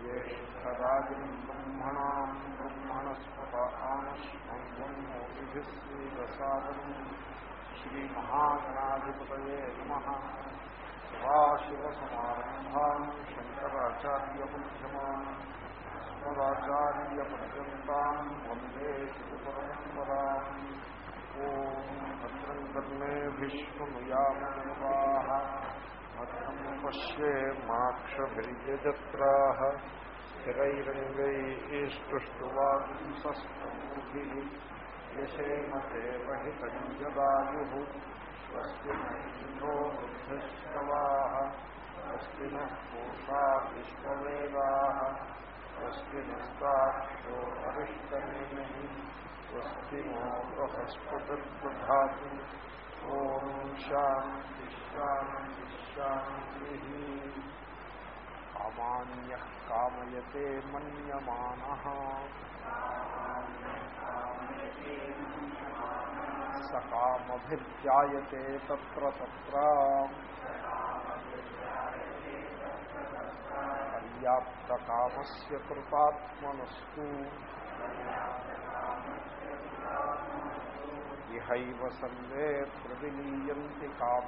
ज्येष्ठराजम् ब्रह्मणाम् ब्रह्मणस्पत आनश्वन्वन्मोतिभिः श्रीरसादम् श्रीमहागणाधिपतये नमः सदाशिवसमारम्भाम् शङ्कराचार्यमध्यमान् अस्मदाचार्यपर्यन्ताम् वन्दे श्रीपरम्पराम् ॐ भद्रम् कर्णेभिष्णुयामदेवाः भद्रम् पश्ये माक्षभिर्यजत्राः स्थिरैरङ्गैस्तुष्टुवांसस्तमूभिः यशेमदेवहितञ्जदायुः स्वस्ति नो वृद्धश्रवाः स्वस्ति नः पूषा विश्ववेदाः स्वस्ति नस्ताक्षो अरिष्टनेमिः स्वस्ति नो बृहस्पतिर्दधातु ॐ शान्ति शान्ति منہ س کام بھی جایتے تر پوت سندر لے کا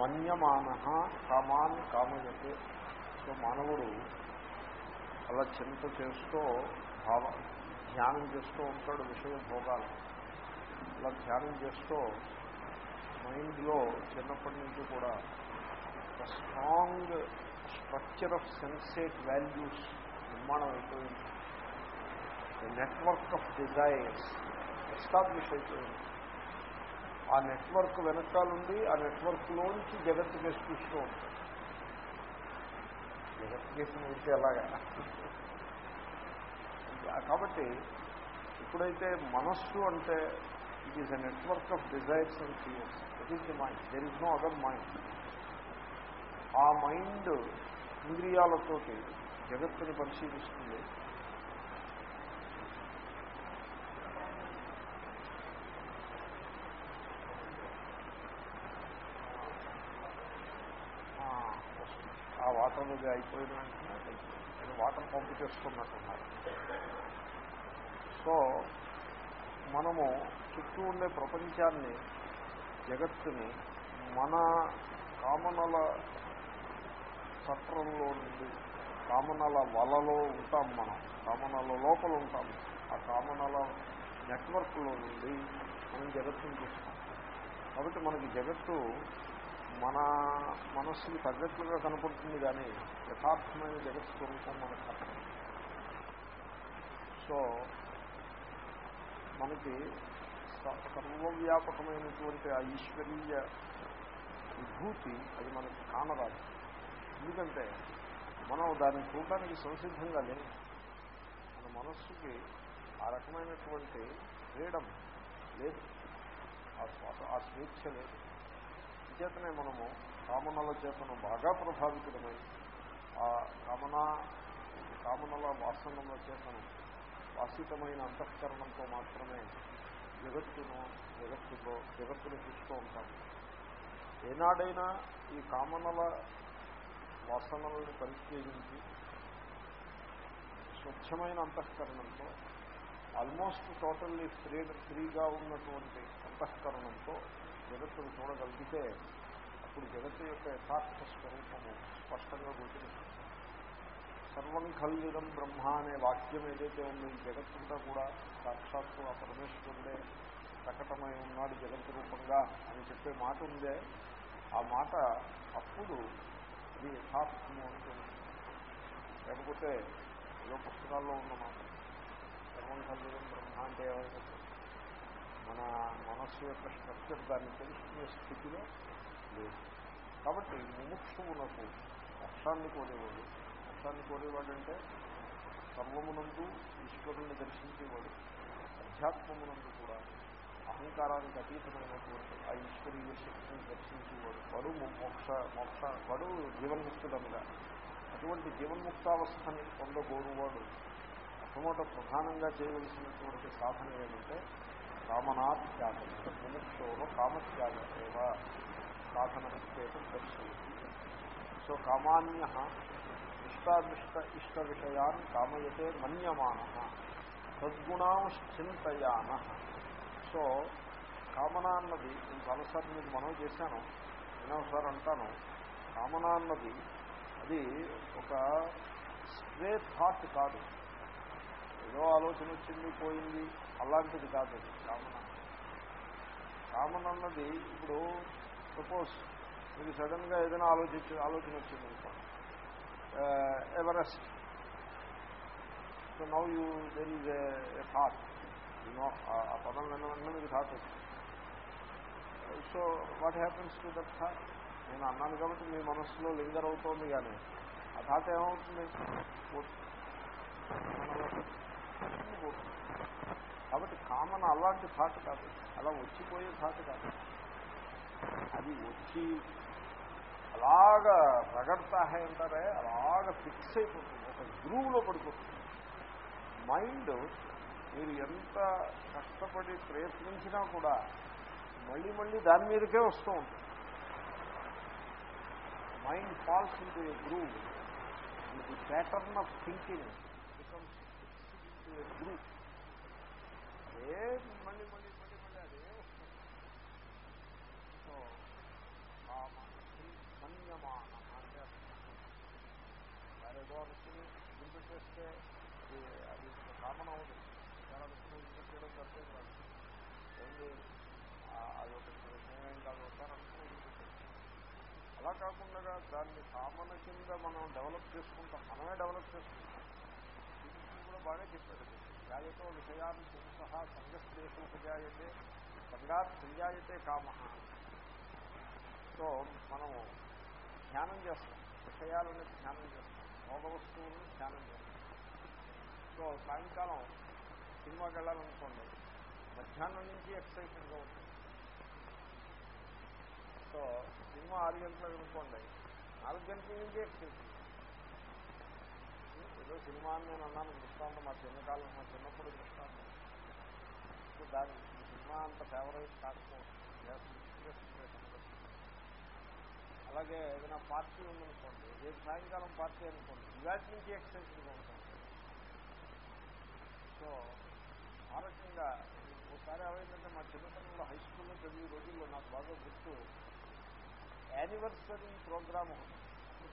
మన్యమాన కామాన్ కామయతే. సో మానవుడు అలా చింత చేస్తూ భావ ధ్యానం చేస్తూ ఉంటాడు విషయ భోగాలు. అలా ధ్యానం చేస్తూ మైండ్లో చిన్నప్పటి నుంచి కూడా strong structure of sensate values నిర్మాణం అయిపోయింది. నెట్వర్క్ ఆఫ్ డిజైర్స్ ఎస్టాబ్లిష్ అయిపోయింది. ఆ నెట్వర్క్ వెనకాలండి ఆ నెట్వర్క్లోంచి జగత్తు కేసు చూస్తూ ఉంటాం జగత్తు కేసు ఉంటే ఎలాగా? కాబట్టి ఎప్పుడైతే మనస్సు అంటే it is a network of desires and fears it is the mind there is no other mind ఆ మైండ్ ఇంద్రియాలతోటి జగత్తుని పరిశీలిస్తుంది ఆ వాటర్ అయిపోయిన వెంటనే వాటర్ పంపు చేసుకున్నట్టున్నారు సో మనము చుట్టూ ఉండే ప్రపంచాన్ని జగత్తుని మన కామనల చట్రంలో నుండి కామనల వలలో ఉంటాం మనం కామనల లోపల ఉంటాం. ఆ కామనల నెట్వర్క్లో నుండి మనం జగత్తుని చూస్తాం. కాబట్టి మనకి జగత్తు మన మనస్సుకి తగ్గట్లుగా కనపడుతుంది కానీ యథార్థమైన జగత్ స్వరూపం మనకు కనపడుతుంది సో మనకి సర్వవ్యాపకమైనటువంటి ఆ ఈశ్వరీయ విభూతి అది మనకి కానరాదు. ఎందుకంటే మనం దాన్ని చూడటానికి సంసిద్ధంగా లేదు మన మనస్సుకి ఆ రకమైనటువంటి ఫ్రీడమ్ లేదు. ఆ శ్వాస ఆ స్వేచ్ఛ లేదు. చేతనే మనము కామనల చేతను బాగా ప్రభావితమై ఆ కామన కామనల వాసనల చేతను వాసితమైన అంతఃకరణంతో మాత్రమే జగత్తును జగత్తుతో జగత్తును చూస్తూ ఉంటాము. ఏనాడైనా ఈ కామనల వాసనలను పరిత్యజించి స్వచ్ఛమైన అంతఃకరణంతో ఆల్మోస్ట్ టోటల్లీ ఫ్రీ ఫ్రీగా ఉన్నటువంటి అంతఃకరణంతో జగత్తును చూడగలిగితే అప్పుడు జగత్తు యొక్క యథార్థ స్వరూపము స్పష్టంగా గుర్తిస్తుంది సర్వం కల్విదం బ్రహ్మ అనే వాక్యం ఏదైతే ఉందో ఈ జగత్తుంతా కూడా సాక్షాత్తు ఆ పరమేశ్వరుడే ప్రకటమై ఉన్నాడు జగత్ రూపంగా అని చెప్పే మాట ఉందే. ఆ మాట అప్పుడు ఇది యథార్థము అని తెలుస్తుంది. లేకపోతే ఏదో పుస్తకాల్లో ఉన్న మాట. సర్వం కల్విదం బ్రహ్మ అంటే ఏమైనా మన మనస్సు యొక్క స్ట్రక్చర్ దాన్ని తెలుసుకునే స్థితిలో లేదు. కాబట్టి ముముక్షువునకు మోక్షాన్ని కోరేవాడు మోక్షాన్ని కోరేవాడంటే సర్వమునందు ఈశ్వరుణ్ణి దర్శించేవాడు అధ్యాత్మమునందు కూడా అహంకారానికి అతీతమైనటువంటి ఆ ఈశ్వరీయ శక్తిని దర్శించేవాడు. వాడు మోక్ష మోక్ష వాడు జీవన్ముక్తుడముగా అటువంటి జీవన్ముక్తావస్థని పొందగోరువాడు మొట్టమొదట ప్రధానంగా చేయవలసినటువంటి సాధన ఏమంటే కామనాత్యాగ ముముక్షో కామత్యాగేవ సాధనమిత్యేతం దర్శయతి. సో కామాన్య ఇష్టాదిష్ట ఇష్ట విషయాన్ కామయతే మన్యమాన సద్గుణాంశ్చింతయాన. సో కామన అన్నది నేను చాలాసార్లు మీకు మనం చేశాను నేను అంటాను. కామన అన్నది అది ఒక స్ట్రే థాట్ కాదు. ఏదో ఆలోచన వచ్చింది పోయింది అలాంటిది కాదు కామన కామన్ అన్నది ఇప్పుడు సపోజ్ మీకు సడన్గా ఏదైనా ఆలోచించి ఆలోచన వచ్చింది అనుకోండి Everest so now you there is a thought no ఆ పదం విన్న మీకు థాట్ వచ్చింది so what happens to that thought నేను అన్నాను కాబట్టి మీ మనస్సులో లింగర్ అవుతోంది కానీ ఆ థాట్ ఏమవుతుంది? కాబట్టి కామన్ అలాంటి థాట్ కాదు. అలా వచ్చిపోయే థాట్ కాదు. అది వచ్చి అలాగా ప్రగడతాహే అంటారే అలాగా ఫిక్స్ అయిపోతుంది. ఒక గ్రూవ్లో పడిపోతుంది. మైండ్ మీరు ఎంత కష్టపడి ప్రయత్నించినా కూడా మళ్ళీ మళ్ళీ దాని మీదకే వస్తూ ఉంటుంది. Mind falls into a groove the pattern of thinking becomes into a అదే మళ్ళీ మళ్ళీ మళ్ళీ మళ్ళీ అదే. వస్తుంది సో మన్యమాన అంటే వేరేదో అనుకుని వినిపెట్టేస్తే అది అది కామన్ అవ్వదు చాలా విషయం చేయడం తప్పేం కాదు. ఏంటి అది ఒక విషయం కాదు ఒకసారి అనుకుని అలా కాకుండా దాన్ని కామన్ కింద మనం డెవలప్ చేసుకుంటాం. మనమే డెవలప్ చేసుకుంటాం. కూడా బాగా చెప్పాడు జాయతో విషయాన్ని పురుష సంగస్దేశం ఉపజాయతే సంగాత్ సంజాయతే కామ సో మనము ధ్యానం చేస్తాం. విషయాలని ధ్యానం చేస్తాం. భోగ వస్తువులను ధ్యానం చేస్తాం. సో సాయంకాలం సినిమాకి వెళ్ళాలనుకోండి మధ్యాహ్నం నుంచి ఎక్సైటెడ్గా ఉంటుంది సో సినిమా ఆరు గంటలకు అనుకోండి నాలుగు గంటల నుంచి ఎక్సైటెడ్. ఏదో సినిమా అని నేను అన్నాను దృష్టాంతం మా చిన్నకాలం మా చిన్నప్పుడు దృష్టాంతం. దాని సినిమా అంత ఫేవరెట్ కాకపోవచ్చు. అలాగే ఏదైనా పార్టీ ఉందనుకోండి రేపు సాయంకాలం పార్టీ అనుకోండి ఇవాటి నుంచి ఎక్సైజ్ ఉంటుంది సో ఆ రకంగా ఒకసారి ఏమైందంటే మా చిన్నతనంలో హై స్కూల్లో చదివే రోజుల్లో నాకు బాగా గుర్తు యానివర్సరీ ప్రోగ్రామ్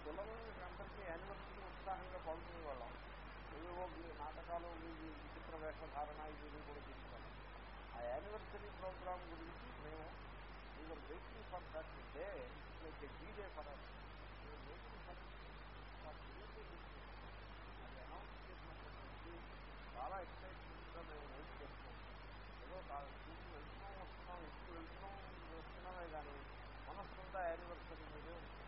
పిల్లలకి అందరికీ యానివర్సరీ ఉత్సాహంగా పాల్గొనే వాళ్ళం ఏవేవో నాటకాలు విచిత్ర వేషధారణ ఇవి కూడా తీసుకున్నాం ఆ యానివర్సరీ ప్రోగ్రామ్ గురించి మేము we are waiting for that day like a D for us waiting for అది అనౌన్స్ చేసినటువంటి చాలా ఎక్సైట్మెంట్గా మేము వెయిట్ చేస్తున్నాం ఏదో చూసి వెళ్తున్నాం వస్తున్నాం ఇంటికి వెళ్తున్నాం వస్తున్నామే కానీ మనస్సంతా యానివర్సరీ మీదే ఉంటుంది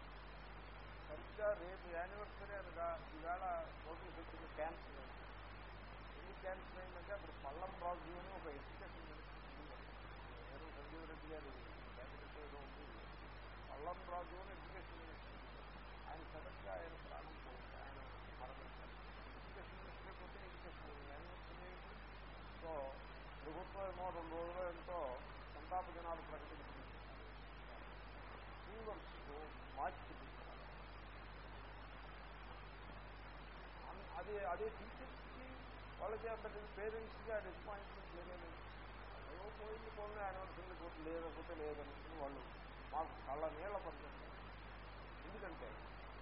సరిగ్గా రేపు యానివర్సరీ అనగా ఈవేళ నోటీస్ వచ్చింది క్యాన్సిల్ అయింది ఎందుకు క్యాన్సిల్ అయిందంటే అప్పుడు పల్లం రాజు అని ఒక ఎడ్యుకేషన్ నేను సంజీవ్ రెడ్డి గారు క్యాబినెట్ ఏదో ఉంది. పల్లం రాజు అని ఎడ్యుకేషన్ మినిస్టర్ ఆయన సడన్గా ఆయన ప్రాణం పోయింది. ఆయన మరణించారు ఎడ్యుకేషన్ మినిస్టర్ పోతే ఎడ్యుకేషన్ యానివర్సరీ సో ప్రభుత్వం ఏమో రెండు రోజులు ఎంతో సంతాప జనాలు ప్రకటించింది. టూ సో మార్చి అది అదే టీచర్స్ వాళ్ళకి అంత పేరెంట్స్కి ఆ డిస్పాయింట్మెంట్ లేదని. ఏవో పోయింది పోయింది యానివర్సరీ పోతే లేకపోతే లేదనుకుని వాళ్ళు మాకు కళ్ళ నీళ్ళ పనిచేస్తారు. ఎందుకంటే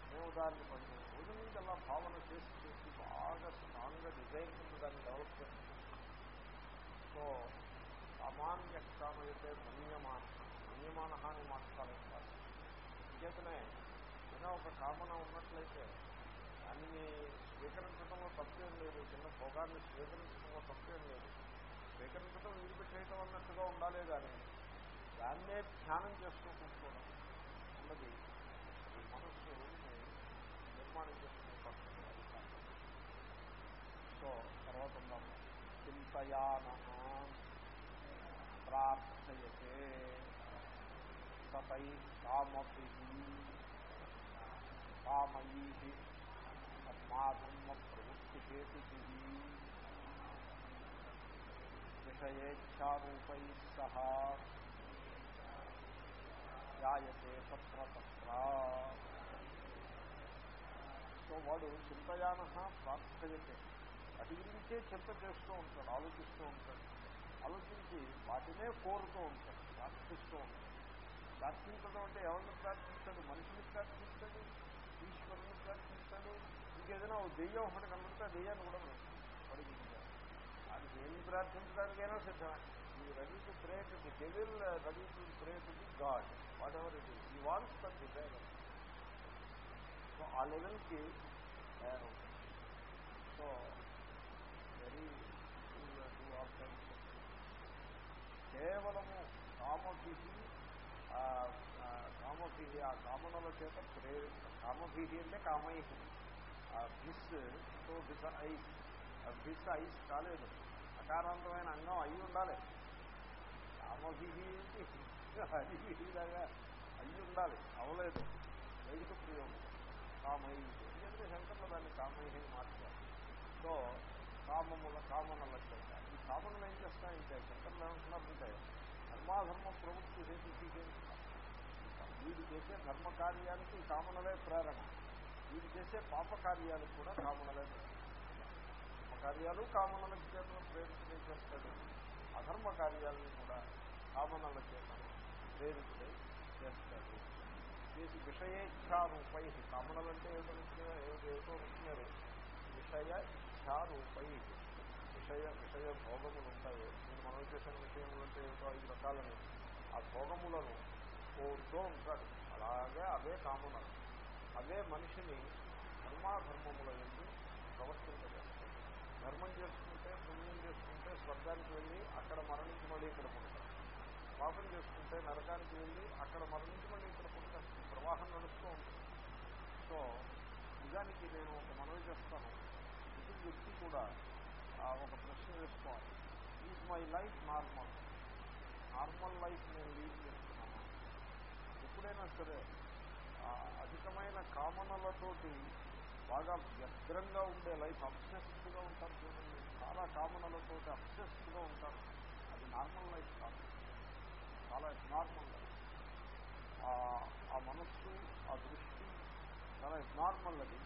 మేము దాన్ని కొంచెం రోజు నుంచి అలా భావన చేసి చేసి బాగా స్ట్రాంగ్గా డిజైన్ దాన్ని డెవలప్ చేస్తున్నాం సో సామాన్య కామైతే మన్యమాన మన్యమాన అని మాట్లాడాలి ఇంకేతనే ఏదైనా ఒక కామన ఉన్నట్లయితే దాన్ని స్వీకరించడంలో తప్పేం లేదు. చిన్న భోగాన్ని స్వీకరించడంలో తప్పేం లేదు. స్వీకరించడం విడిపెట్టేయటం అన్నట్టుగా ఉండాలే కానీ దాన్నే ధ్యానం చేస్తూ కూర్చోవడం అన్నది ఈ మనస్సు నిర్మాణం చేసుకునే పద్ధతి సో తర్వాత ఉందాము. చింతయాన ప్రార్థయతే సతై కామపి కామయీ కర్మాధర్మ ప్రవృత్తికేతు విషయాన్నింతయాన విషయేచ్ఛారూపై సహా జాయతే తత్ర తత్ర. సో వాడు చింతయాన ప్రార్థయతే. అటు గురించే చింత చేస్తూ ఉంటాడు ఆలోచిస్తూ ఉంటాడు. ఆలోచించి వాటినే కోరుతూ ఉంటాడు ప్రార్థిస్తూ ఉంటాడు. ప్రార్థించడం అంటే ఎవరిని ప్రార్థిస్తాడు? మనిషిని ప్రార్థిస్తాడు? ఈశ్వరుని ప్రార్థిస్తాడు? ఇంకేదైనా ఓ దెయ్యం ఒకటి కనబడితే ఆ దెయ్యాన్ని కూడా వాడికి అది దేన్ని ప్రార్థించడానికైనా సిద్ధమే ఈ ready to pray to the devil ready to pray to the god what ever it he wants for the devil so ఆ లెవెల్కి సో వెరీ డూ ఆల్ కేవలము కామభిహి కామభిహి ఆ కామనల చేత ప్రే కామభిహి అంటే కామై ఆ భిస్ సో భిస్ ఐస్ భిస్ ఐస్ కాలేదు అకారాంతమైన అంగం అయి ఉండాలి కామభిహి హరిభిహిలాగా అయి ఉండాలి అవలేదు వైదిక ప్రయోగం కామై ఎందుకంటే శంకర్లో దాన్ని కామై మార్చారు సో కామముల కామనల చేత ఈ కామనలు ఏం చేస్తాయంటే శంకర్లు ఏమంటున్నారంటే ధర్మాధర్మ ప్రవృత్తి హేతు వీడు చేసే ధర్మ కార్యానికి ఈ కామనలే ప్రేరణ వీరు చేసే పాపకార్యాలకు కూడా కామనలే పాపకార్యాలు కామనల చేత ప్రేరితులే చేస్తాడు. అధర్మ కార్యాలను కూడా కామనల చేత ప్రేరితులే చేస్తాడు. చేసి విషయేచ్ఛారూపై కామనలంటే ఏమిటో ఏమిటో వచ్చినారు విషయ ఇచ్ఛారూపై విషయ విషయ భోగములు ఉంటాయి నేను మనం చేసిన విషయములు అంటే ఏమిటో ఐదు రకాలని. ఆ భోగములను కోరుతూ ఉంటాడు. అలాగే అవే కామనలు అవే మనిషిని ధర్మాధర్మముల ఎందుకు ప్రవర్తింపజేస్తాయి. ధర్మం చేసుకుంటే పుణ్యం చేసుకుంటే స్వర్గానికి వెళ్ళి అక్కడ మరణించి మళ్ళీ ఇక్కడ పుడతారు. పాపం చేసుకుంటే నరకానికి వెళ్ళి అక్కడ మరణించి మళ్ళీ ఇక్కడ పుడతారు. ప్రవాహం నడుస్తూ ఉంటుంది. సో నిజానికి నేను ఒక మనవి చేస్తాను. ప్రతి వ్యక్తి కూడా ఒక ప్రశ్న వేసుకోవాలి. Is my life normal normal life నేను లీడ్ చేస్తున్నాను. ఎప్పుడైనా సరే అధికమైన కామనలతోటి బాగా వ్యగ్రంగా ఉండే లైఫ్ అబ్సెస్డ్గా ఉంటారు చూడండి. చాలా కామనలతో అబ్సెస్డ్గా ఉంటారు అది నార్మల్ లైఫ్ కాదు. చాలా నార్మల్ లైఫ్ ఆ మనస్సు ఆ దృష్టి చాలా నార్మల్ అది.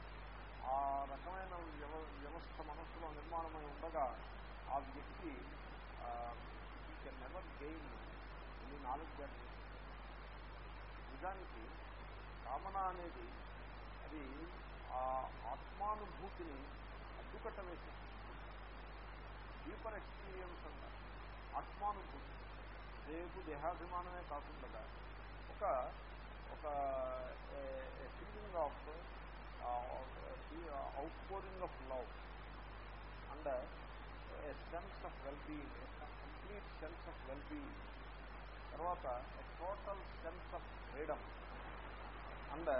ఆ రకమైన వ్యవ వ్యవస్థ మనస్సులో నిర్మాణమై ఉండగా ఆ వ్యక్తి ఈ కెన్ నెవర్ గెయిన్ ఎన్ని నాలెడ్జ్ నిజానికి కామన అనేది అది ఆ ఆత్మానుభూతిని అడ్డుకట్ట వేసేస్తుంది డీపర్ ఎక్స్పీరియన్స్ అంటారు ఆత్మానుభూతి. రేపు దేహాభిమానమే కాకుండా ఒక ఒక feeling of outpouring of love and a sense of wellbeing complete sense of wellbeing తర్వాత a total sense of freedom and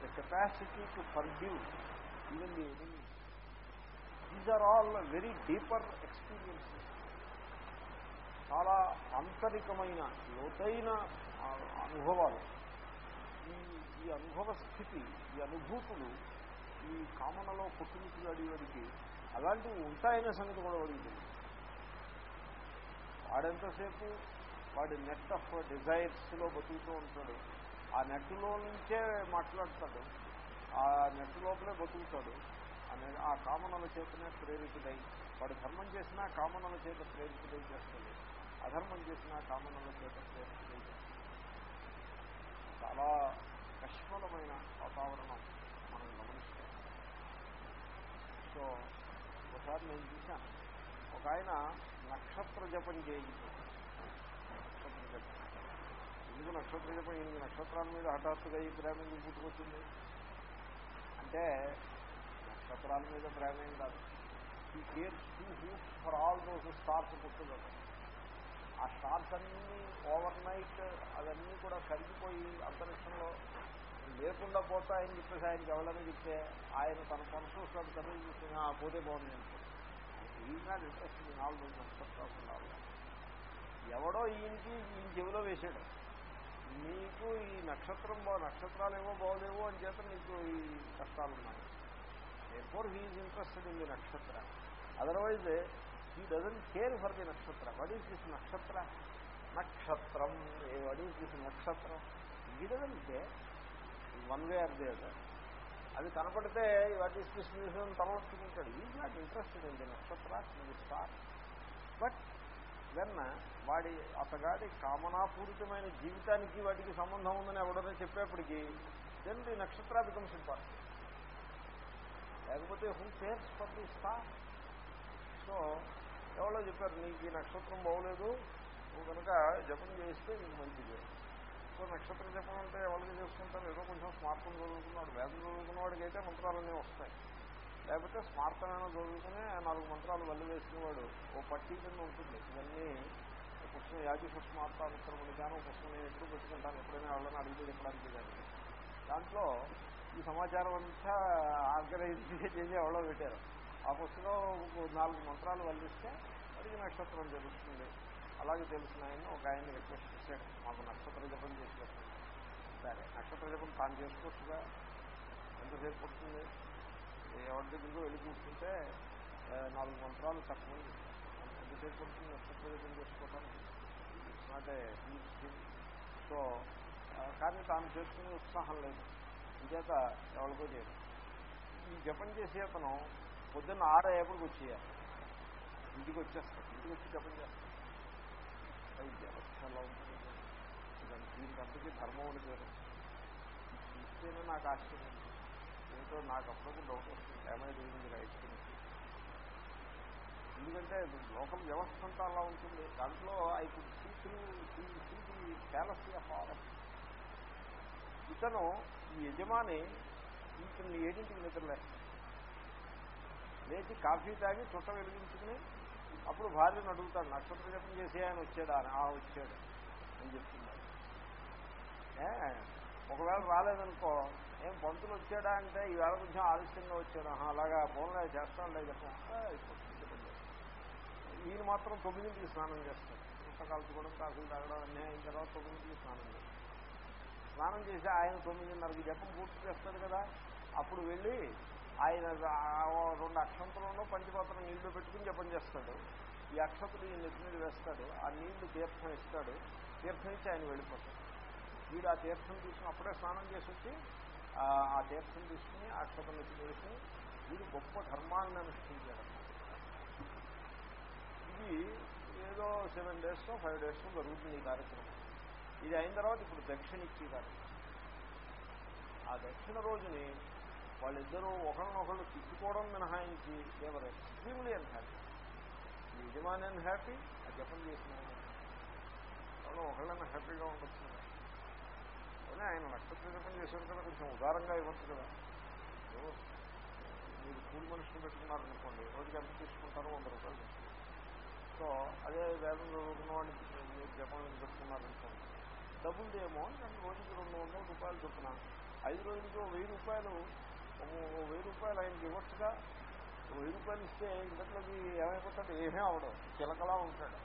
the capacity to forgive even the enemy these are all very deeper experiences చాలా ఆంతరికమైన లోతైన అనుభవాలు. ఈ ఈ అనుభవ స్థితి ఈ అనుభూతులు ఈ కామనలో కొట్టుమిట్లు అడిగేవాడికి అలాంటివి ఉంటాయనే సంగతి కూడా అడుగుతుంది వాడెంతసేపు వాడి నెట్ ఆఫ్ డిజైర్స్లో బతుకుతూ ఉంటాడు. ఆ నెట్లో నుంచే మాట్లాడతాడు. ఆ నెట్ లోపలే బతుకుతాడు. ఆ కామనల చేతనే ప్రేరితుడై వాడు ధర్మం చేసినా కామనల చేత ప్రేరితుడై చేస్తాడు. అధర్మం చేసినా కామనల చేత ప్రేరితుడై చేస్తాడు. చాలా కష్మలమైన వాతావరణం మనం గమనిస్తాం. సో ఒకసారి నేను చూశాను. ఒక ఆయన నక్షత్ర జపం చేయించాడు. ఎందుకు నక్షత్ర జపం ఎనిమిది నక్షత్రాల మీద హఠాత్తుగా ఈ ప్రేమ ఎందుకు పుట్టుకొచ్చింది? అంటే నక్షత్రాల మీద ప్రేమ ఏం కాదు. He care two hoots for all those stars పుట్టుకోవడం ఆ స్టార్స్ అన్నీ ఓవర్ నైట్ అవన్నీ కూడా కరిగిపోయి అంతరిక్షంలో లేకుండా పోతాయని చెప్పేసి ఆయనకి ఎవరైనా చెప్తే ఆయన తన పనుసు వస్తాడు కర్రీ చూస్తున్నా పోతే బాగుంది అంటే ఈయన ఇంట్రెస్ట్ నాలుగు నక్షత్రాలు. ఎవడో ఈయనకి ఈయన చెవిలో వేసాడు నీకు ఈ నక్షత్రం బా నక్షత్రాలు ఏవో బాగోలేవు అని చేత నీకు ఈ కష్టాలు ఉన్నాయి ఎప్పుడు హీఈ్ ఇంట్రెస్టెడ్ ఇన్ ది నక్షత్ర. Otherwise he doesn't care for the నక్షత్ర. వడీస్ ఈస్ దిస్ నక్షత్ర? నక్షత్రం. ఏ ఈస్ దిస్ నక్షత్రం? He doesn't care one way or they అది కనపడితే what is this తలవచ్చుకుంటాడు is not interested in the నక్షత్ర. In the star but then వాడి అతగాడి కామనాపూరితమైన జీవితానికి వాటికి సంబంధం ఉందని ఎవడనే చెప్పేప్పటికీ దెన్ ది నక్షత్ర బికమ్స్ ఇంపార్టెంట్ లేకపోతే who cares for the star so ఎవరో చెప్పారు నీకు ఈ నక్షత్రం బాగోలేదు నువ్వు కనుక జపం చేస్తే నీకు మంచిది. సో నక్షత్ర జపం అంటే ఎవరికి చేసుకుంటారు? ఏదో కొంచెం స్మార్తం చదువుకున్నాడు వేదం చదువుకున్న వాడికి అయితే మంత్రాలన్నీ వస్తాయి. లేకపోతే స్మార్తమైన చదువుకునే నాలుగు మంత్రాలు వల్లి వేసినవాడు ఓ పట్టీ కింద ఉంటుంది. ఇవన్నీ పుస్తకం యాజీష స్మార్తానుక్రమణి కానీ పుష్పం పుస్తకం నేను ఎప్పుడు పెట్టుకుంటాను. ఎప్పుడైనా వాళ్ళని అడిగి చెప్పడానికి కానీ దాంట్లో ఈ సమాచారం అంతా ఆర్గనైజ్ చేసి ఎవరో పెట్టారు. ఆ పుస్తకం నాలుగు మంత్రాలు వల్లిస్తే వాడికి నక్షత్రం జరుగుతుంది అలాగే తెలిసిన ఆయన ఒక ఆయన రిక్వెస్ట్ చేశాడు. మాకు నక్షత్ర జపం చేసి సరే నక్షత్ర జపం తాను చేసుకోవచ్చుగా? ఎంతసేపు పడుతుంది? ఎవరి దగ్గరకు వెళ్ళి కూర్చుంటే నాలుగు మంత్రాలు తక్కువ ఎంతసేపు పడుతుంది? నక్షత్ర చేసుకోవటానికి ఇట్స్ సో కానీ తాను చేసుకునే ఉత్సాహం లేదు. ఇంచేత ఎవరికో చేయదు. ఈ జపం చేసే అతను పొద్దున్న ఆరు అయ్యేపటికి వచ్చేయాలి. ఇంటికి వచ్చేస్తాడు. ఇంటికి వచ్చి జపం చేస్తాడు. అది ఉంటుంది. దీనికి అంతకీ ధర్మం అని పేరు. నాకు ఆశ్చర్యం. సో నాకు అప్పటికి డౌట్ వస్తుంది. ఏమైనా ఇది రైట్ ఎందుకంటే లోకల్ వ్యవస్థ అంతా అలా ఉంటుంది. దాంట్లో I could see through see the jealousy of all ఇతను ఈ యజమాని ఇతను ఏడింటికి నిద్రలేస్తాడు లేచి కాఫీ తాగి చుట్ట వెలిగించుకుని అప్పుడు భార్యను అడుగుతాడు నక్షత్ర జపం చేసి ఆయన వచ్చాడు? అని ఆ వచ్చాడు. అని చెప్తున్నాడు. ఒకవేళ రాలేదనుకో ఏం పంతులు వచ్చాడా అంటే ఈవేళ కొంచెం ఆలస్యంగా వచ్చాడు. అలాగా ఫోన్లో చేస్తాను చెప్పం. ఈయన మాత్రం తొమ్మిదింటికి స్నానం చేస్తాడు. పుస్తకాలు కూడా కాఫీ తాగడం అన్నీ అయిన తర్వాత తొమ్మిదింటికి స్నానం చేస్తాడు. స్నానం చేసి ఆయన తొమ్మిదిన్నరకి జపం పూర్తి చేస్తాడు కదా. అప్పుడు వెళ్ళి ఆయన రెండు అక్షంతలను పంచపాత్ర నీళ్ళు పెట్టుకుని జపం చేస్తాడు. ఈ అక్షతులు ఈ నెత్తి మీద వేస్తాడు. ఆ నీళ్ళు తీర్థం ఇస్తాడు. తీర్థం ఇచ్చి ఆయన వెళ్ళిపోతాడు. వీడు ఆ తీర్థం తీసుకుని అప్పుడే స్నానం చేసి వచ్చి ఆ తీర్థం తీసుకుని ఆ అక్షతలు తీసుకుని వేసి వీడు గొప్ప ధర్మాన్ని అనుష్ఠించాడు ఇది ఏదో సెవెన్ డేస్లో ఫైవ్ డేస్లో జరుగుతుంది ఈ కార్యక్రమం. ఇది అయిన తర్వాత ఇప్పుడు దక్షిణ ఇచ్చే కార్యక్రమం ఆ దక్షిణ రోజుని వాళ్ళిద్దరూ ఒకరినొకళ్ళు తిట్టుకోవడం మినహాయించి they were extremely and happy యజమాని అండ్ హ్యాపీ ఆ జపం చేసిన వాళ్ళు. హ్యాపీగా ఉండొచ్చు. కానీ ఆయన నక్షత్రం చేశారు కదా కొంచెం ఉదారంగా ఇవ్వచ్చు కదా. మీరు కూలి మనుషులు పెట్టుకున్నారనుకోండి రోజుకి ఎంత తీసుకుంటారో వంద రూపాయలు. సో అదే వేదం చదువుకున్న వాడిని మీరు జపం పెట్టుకున్నారనుకోండి డబ్బులు ఏమో నేను రోజుకి రెండు వందల రూపాయలు చొప్పున ఐదు రోజులకి ఓ వెయ్యి రూపాయలు ఓ- వెయ్యి రూపాయలు ఆయనకి ఇవ్వచ్చుగా. వెయ్యి రూపాయలు ఇస్తే ఇంతట్లోకి ఏమైపోతాడు ఏమీ అవడం. చిలకలా ఉంటాడు.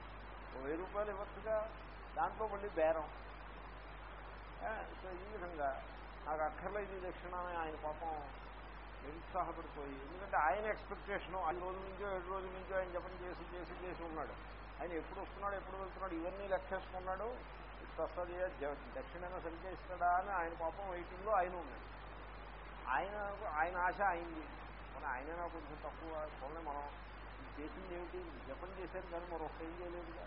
ఓ వెయ్యి రూపాయలు ఇవ్వచ్చుగా. దాంట్లో మళ్ళీ బేరం. సో ఈ విధంగా నాకు అక్కర్లేదు దక్షిణ అని ఆయన పాపం నిరుత్సాహపడిపోయి ఎందుకంటే ఆయన ఎక్స్పెక్టేషను ఐదు రోజుల నుంచో ఏడు రోజుల నుంచో ఆయన జపం చేసి చేసి చేసి ఉన్నాడు. ఆయన ఎప్పుడు వస్తున్నాడు ఎప్పుడు వెళ్తున్నాడు ఇవన్నీ లెక్కేసుకున్నాడు. వస్తుంది దక్షిణంగా సరిగ్గా ఇస్తాడా అని ఆయన పాపం వెయిటింగ్లో ఆయన ఉన్నాడు. ఆయన ఆయన ఆశ అయింది. మన ఆయన కొంచెం తక్కువ చూడలే మనం చేసింది ఏమిటి? జపం చేశారు కానీ మరి ఒక్క ఏం చేయలేదుగా.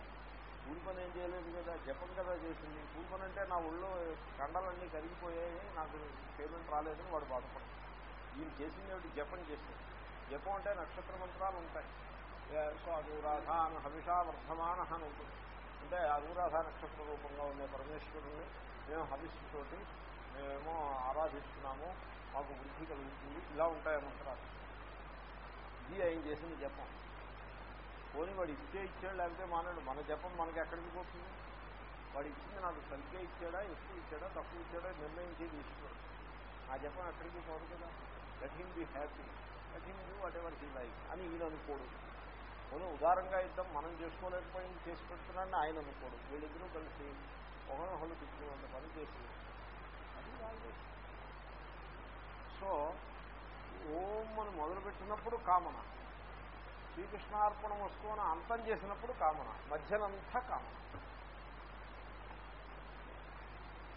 కూలి పని ఏం చేయలేదు కదా జపం కదా చేసింది. కూలి పని అంటే నా ఒళ్ళో కండలన్నీ కరిగిపోయాయి నాకు పేమెంట్ రాలేదని వాడు బాధపడతాడు ఈయన చేసింది ఏమిటి? జపం చేసింది. జపం అంటే నక్షత్ర మంత్రాలు ఉంటాయి. ఏ, సో అనురాధాన హవిషా వర్ధమాన అని ఉంటుంది. అంటే అనురాధ నక్షత్ర రూపంగా ఉండే పరమేశ్వరుణ్ణి మేము హవిష్తోటి మేమేమో ఆరాధిస్తున్నాము మాకు వృద్ధి కలుగుతుంది. ఇలా ఉంటాయి మంత్రాలు. ఇది ఆయన చేసింది జపం. పోనీ వాడు ఇచ్చే ఇచ్చాడు లేకపోతే మానాడు. మన జపం మనకి ఎక్కడికి పోతుంది? వాడు ఇచ్చింది నాకు సంఖ్య ఇచ్చాడా ఎక్కువ ఇచ్చాడా తక్కువ ఇచ్చాడా నిర్ణయించేది ఈశ్వరుడు ఆ జపం ఎక్కడికి పోదు కదా. Let him be happy let him do what ever he like అని ఈయన అనుకోడు. పోనీ ఉదారంగా ఇద్దాం మనం చేసుకోలేకపోయింది చేసి పెడుతున్నాడని ఆయన అనుకోడు. వీళ్ళిద్దరూ కలిసి ఒకరినొకళ్ళు తిట్టుకున్నంత పని చేసి అది సో ఓం అని మొదలుపెట్టినప్పుడు కామన. శ్రీకృష్ణార్పణ వస్తువును అంతం చేసినప్పుడు కామన మధ్యనంతా కామన.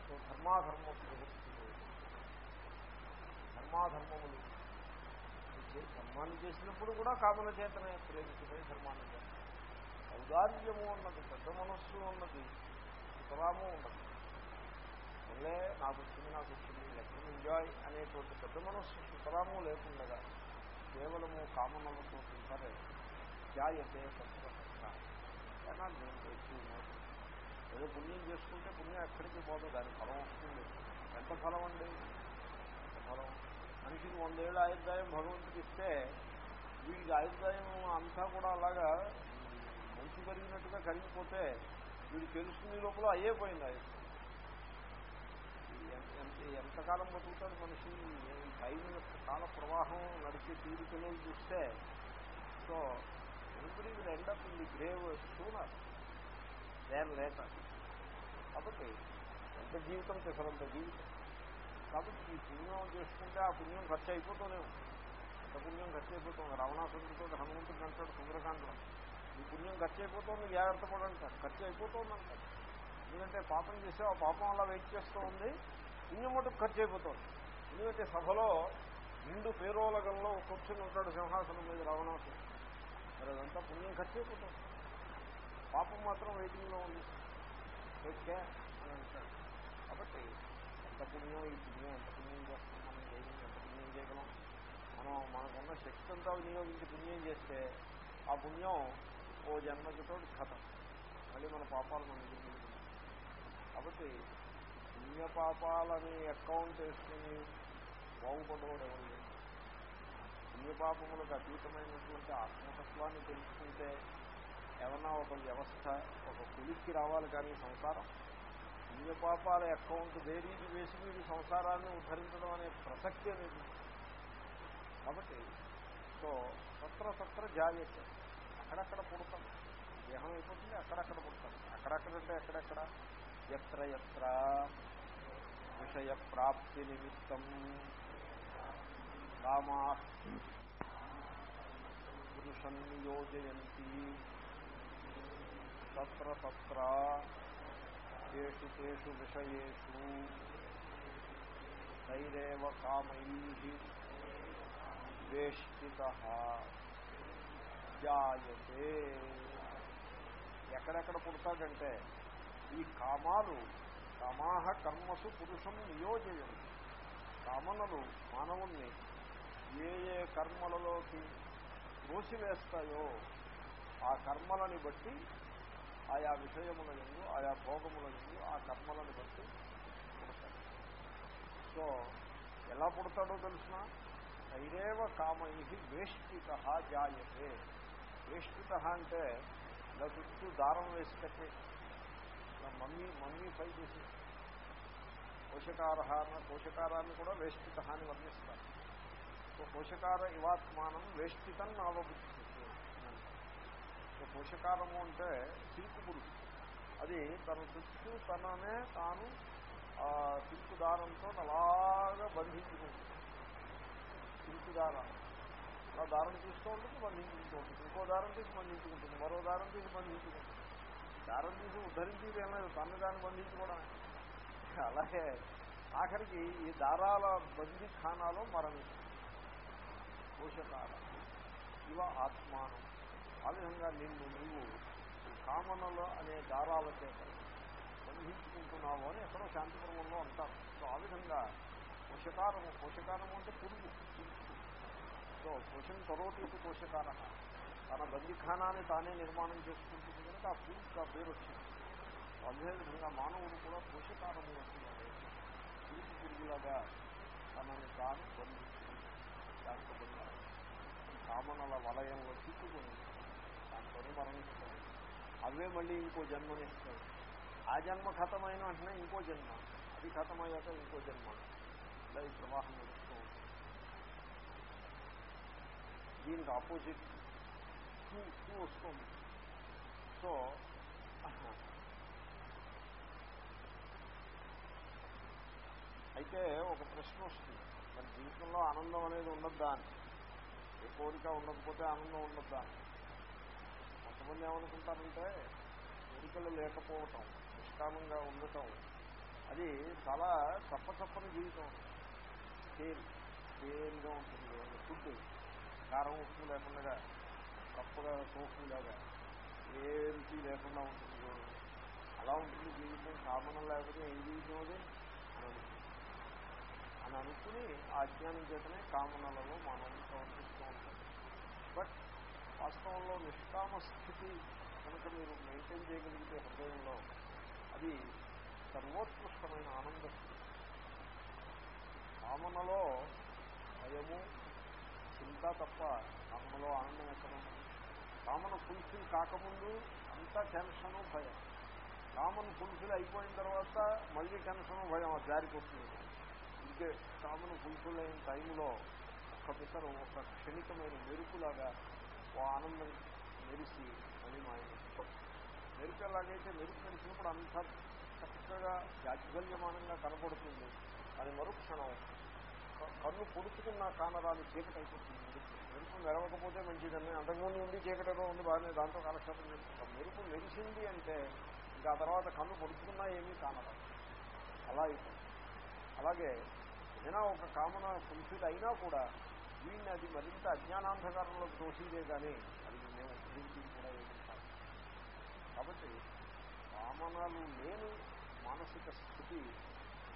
ధర్మాధర్మం ధర్మాధర్మ ప్రవృత్తి. ధర్మాధర్మములు. ధర్మాన్ని చేసినప్పుడు కూడా కామన చేతనే ప్రేమించడే ధర్మాన్ని చేత ఔదార్యము ఉన్నది పెద్ద మనస్సు ఉన్నది సుతరాము ఉన్నది. మళ్ళీ నాకు వచ్చింది నాకు వచ్చింది లెక్కలు ఎంజాయ్ అనేటువంటి పెద్ద మనస్సు సుతరాము లేకుండా కేవలము కామనలతో సరే జాయతే సత్వ ఏదో పుణ్యం చేసుకుంటే పుణ్యం ఎక్కడికి పోదు దాని ఫలం వస్తుంది. ఎంత ఫలం అండి? ఫలం? మనిషికి వందేళ్ళు ఆయుర్దాయం భగవంతుడికి ఇస్తే వీడికి ఆయుర్దాయం అంతా కూడా అలాగా మంచి కలిగినట్టుగా కలిగిపోతే వీడు తెలుసుకునే లోపల అయ్యే పోయింది ఆయుర్దాయం. ఎంతకాలం బతుకుతాడు మనిషి? టైం యొక్క కాల ప్రవాహం నడిచే తీరికలో చూస్తే so every will end up in the grave sooner there later కాబట్టి ఎంత జీవితం తెసరంత జీవితం. కాబట్టి ఈ పుణ్యం చేసుకుంటే ఆ పుణ్యం ఖర్చు అయిపోతూనే ఉంది. ఎంత పుణ్యం ఖర్చు అయిపోతుంది? రావణాసురుడితో హనుమంతుడు అంటాడు సుందరకాంతం ఈ పుణ్యం ఖర్చు అయిపోతుంది జాగ్రత్త పడంటారు ఖర్చు అయిపోతుంది అంటారు ఎందుకంటే పాపం చేస్తే ఆ పాపం అలా వెయిట్ చేస్తూ ఉంది. పుణ్యం మటుకు ఖర్చు అయిపోతుంది ఎందుకంటే సభలో నిండు పేరోలగంలో కూర్చొని ఉంటాడు సింహాసనం మీద రావణాసుడు. మరి అదంతా పుణ్యం ఖర్చు అయిపోతుంది పాపం మాత్రం వెయిటింగ్లో ఉంది. ఓకే అని అంటాడు. కాబట్టి ఎంత పుణ్యం ఈ పుణ్యం ఎంత పుణ్యం చేస్తాం మనం ఏం ఎంత పుణ్యం చేయగలం? మనం మనకున్న శక్తి అంతా వినియోగించి పుణ్యం చేస్తే ఆ పుణ్యం ఓ జన్మకితో కథం. మళ్ళీ మన పాపాలు మనం కాబట్టి పుణ్యపాపాలని అకౌంట్ వేసుకుని బాగుపడవడం ఎవరు పుణ్యపాపములకు అతీతమైనటువంటి ఆత్మతత్వాన్ని తెలుసుకుంటే ఏమన్నా ఒక వ్యవస్థ ఒక కులికి రావాలి కానీ సంసారం? పుణ్యపాపాల అకౌంట్ బేరీజు వేసి వీడి సంసారాన్ని ఉద్ధరించడం అనే ప్రసక్తి అనేది కాబట్టి సో సత్ర సత్ర జాగ్రత్త అక్కడక్కడ పుడతాం. దేహం అయిపోతుంది అక్కడక్కడ పుడతాం. అక్కడక్కడంటే ఎక్కడెక్కడ? ఎత్ర ఎత్ర. విషయ ప్రాప్తి నిమిత్తం కామా పురుషం నియోజయంతి తత్ర తత్ర తేషు తేషు విషయేషు తైరేవ కామై వేష్టిత. జాయతే. ఎక్కడెక్కడ పుడతాడంటే ఈ కామాలు కామాహ కర్మసు పురుషం నియోజయం కామనలు మానవుణ్ణి ఏ ఏ కర్మలలోకి మూసివేస్తాయో ఆ కర్మలని బట్టి ఆయా విషయముల ఎందు ఆయా భోగముల ఎందు ఆ కర్మలను బట్టి పుడతాడు. సో ఎలా పుడతాడో తెలిసిన? తైరేవ కామై వేష్టిత జాయతే. వేష్టిత అంటే ఇలా చుట్టూ దారం వేసి కట్టే మమ్మీ మమ్మీ ఫై చేసి పోషకారహార పోషకారాన్ని కూడా వేష్టిత అని వర్ణిస్తారు. సో పోషకార ఇవాత్మానం వేష్టితం నావబుద్ధి సో పోషకారము అంటే సిల్కు పురుగు. అది తన చుట్టూ తననే తాను సిల్కు దారంతో అలాగా బంధించుకుంటుంది. సిల్కు దారం. అలా దారం తీస్తూ ఉంటుంది బంధించుకుంటూ ఉంటుంది. ఇంకో దారం తీసి బంధించుకుంటుంది మరో దారం తీసి బంధించుకుంటుంది. దారం తీసి ఉద్ధరించేది ఏమైనా తన దాన్ని బంధించుకోవడమే. అలాగే ఆఖరికి ఈ దారాల బందిఖానాలో మరణిస్తుంది పోషకాల ఇవ ఆత్మానం. ఆ విధంగా నిన్ను నువ్వు కామనలు అనే దారాల చేత బంధించుకుంటున్నావు అని ఎక్కడో శాంతిపురంలో అంటారు. సో ఆ విధంగా పోషకారము పోషకారము అంటే పురుగు. సో పోషణ తరోటి పోషకార తన బందిఖానాన్ని తానే నిర్మాణం చేసుకుంటూ ఆ పురుగు ఆ పేరు వచ్చింది అదేవిధంగా మానవుడు కూడా పోషకారము వస్తున్నాడు తిరిగి తిరిగిలాగా తనని తాను బంధించుకుంటుంది దాంట్లో కామనల వలయంలో చిక్కుకుని దాంతోనే మరణిస్తాడు అవే మళ్ళీ ఇంకో జన్మనిస్తాడు ఆ జన్మ ఖతమైన వెంటనే ఇంకో జన్మ. అది ఖతమయ్యాక ఇంకో జన్మ. ఇలా ఈ ప్రవాహం నడుస్తూ ఉంటుంది దీనికి ఆపోజిట్ టూ టూ వస్తుంది. సో అయితే ఒక ప్రశ్న వస్తుంది. మరి జీవితంలో ఆనందం అనేది ఉండద్దా అని? ఏ కోరిక ఉండకపోతే ఆనందం ఉండద్దా? అని కొంతమంది ఏమనుకుంటారంటే కోరికలు లేకపోవటం నిష్కామంగా ఉండటం అది చాలా చప్ప చప్పని జీవితం. తేలి తేలిగా ఉంటుంది. ఫుడ్ కారం ఉప్పు లేకుండా తప్పగా సోపులాగా ఏ లేకుండా ఉంటుంది. అలా ఉంటుంది జీవితం. కామనం లేకపోతే ఏం జీవితం అది? అని అని అనుకుని ఆ అజ్ఞానం చేతనే కామనలలో మనం ప్రవర్తిస్తూ ఉంటాం బట్ వాస్తవంలో నిష్కామ స్థితి కనుక మీరు మెయింటైన్ చేయగలిగితే హృదయంలో అది సర్వోత్కృష్టమైన ఆనంద స్థితి. కామనలో భయము చింత తప్ప కామనలో ఆనందం ఎక్కడ ఉంటుంది? రామను ఫుల్ఫిల్ కాకముందు అంతా టెన్షను భయం. కామన్ ఫుల్ఫిల్ అయిపోయిన తర్వాత మళ్ళీ టెన్షన్ భయం జారిపోతుంది ఇంకే కామన్ ఫుల్ఫిల్ అయిన టైంలో ఒక్క పిసరు ఒక క్షణికమైన మెరుపులాగా ఓ ఆనందం మెరిసి మళ్ళీ మాయం మెరుపు ఎలాగైతే మెరుపు మెరిసినప్పుడు అంత చక్కగా జాజ్వల్యమానంగా కనపడుతుంది. అది మరుక్షణం. కన్ను పొడుచుకున్న కానరాలు చీకటైపోతుంది. పెరగకపోతే మంచిదని. అంతకుముందు ఉంది చీకటిలో ఉంది బాగానే దాంతో కాలక్షేపం చేసుకుంటాం. మెరుపు మెరిసింది అంటే ఇంకా తర్వాత కన్ను పొడుచుకున్నా ఏమీ కానరాదు అలా అయిపోతుంది అలాగే ఏదైనా ఒక కామన ఫుల్ఫిల్ అయినా కూడా వీడిని అది మరింత అజ్ఞానాంధకారంలో దోషిదే కానీ అది మేము ఉద్దేశించి కూడా ఏమీ కాబట్టి కామనలు లేని మానసిక స్థితి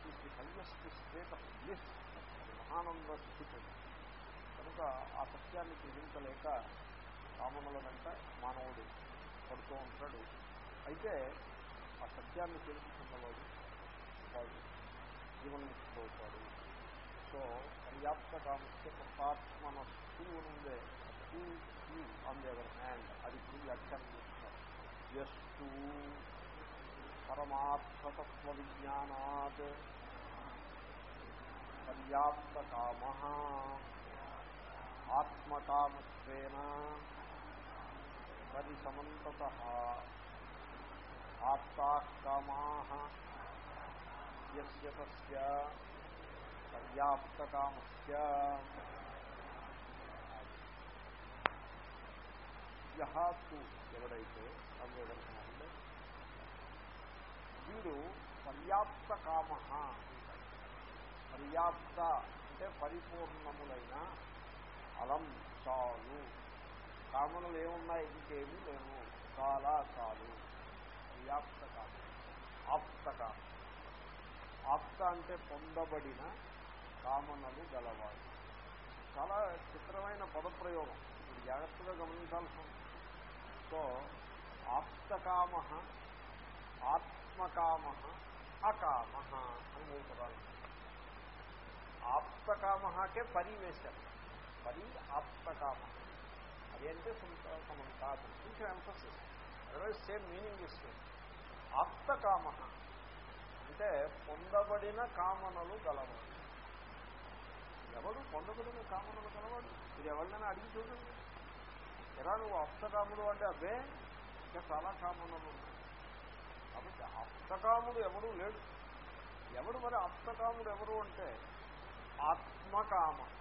is the highest state of bliss అది మహానంద స్థితి. కనుక ఆ సత్యాన్ని గ్రహించలేక కామనల వెంట మానవుడు పడుతూ ఉంటాడు. అయితే ఆ సత్యాన్ని తెలుసుకున్నవాడు వాడు జీవన్ముక్తుడవుతాడు. సో పర్యాప్త కామస్య కృతాత్మనస్తు ఉందే ఆన్ ది అదర్ హ్యాండ్. అది ఇప్పుడు వ్యాఖ్యానం చేస్తున్నారు. ఎస్టు పరమాత్మతత్వ విజ్ఞానాత్ పర్యాప్త కామ ఆత్మకామత్వేన పరిసమంతత ఆప్తాకామా యస్య తస్య పర్యాప్తకామస్య. యహాతు ఎవడైతే సంవేదనంటే వీడు పర్యాప్త కామ పర్యాప్త అంటే పరిపూర్ణములైన అలం చాలు. కామనలు ఏమున్నాయి? ఇంకేమీ లేవు. చాలా చాలు. వ్యాప్త కామ ఆప్త కామ ఆప్త అంటే పొందబడిన కామనలు గలవాడు చాలా చిత్రమైన పదప్రయోగం. ఇది జాగ్రత్తగా గమనించాల్సి ఉంది సో ఆప్తకామ ఆత్మకామ అకామ అని మూడు పదాలు. ఆప్తకామకే పరి వేశారు. పరి ఆప్తకామ. అదేంటే సమం కాదు. కొంచెం ఎంఫసిస్ అదర్వైజ్ సేమ్ మీనింగ్ ఇస్తుంది ఆప్తకామ అంటే పొందబడిన కామనలు గలవాడు. ఎవడు పొందబడిన కామనలు గలవాడు? ఇది ఎవరినైనా అడిగి చూడండి. ఎలా నువ్వు అప్తకాముడు అంటే అబ్బే ఇంకా చాలా కామనలు ఉన్నాయి. కాబట్టి అప్తకాముడు ఎవడూ లేడు. ఎవడు మరి అప్తకాముడు ఎవరు అంటే ఆత్మకామ.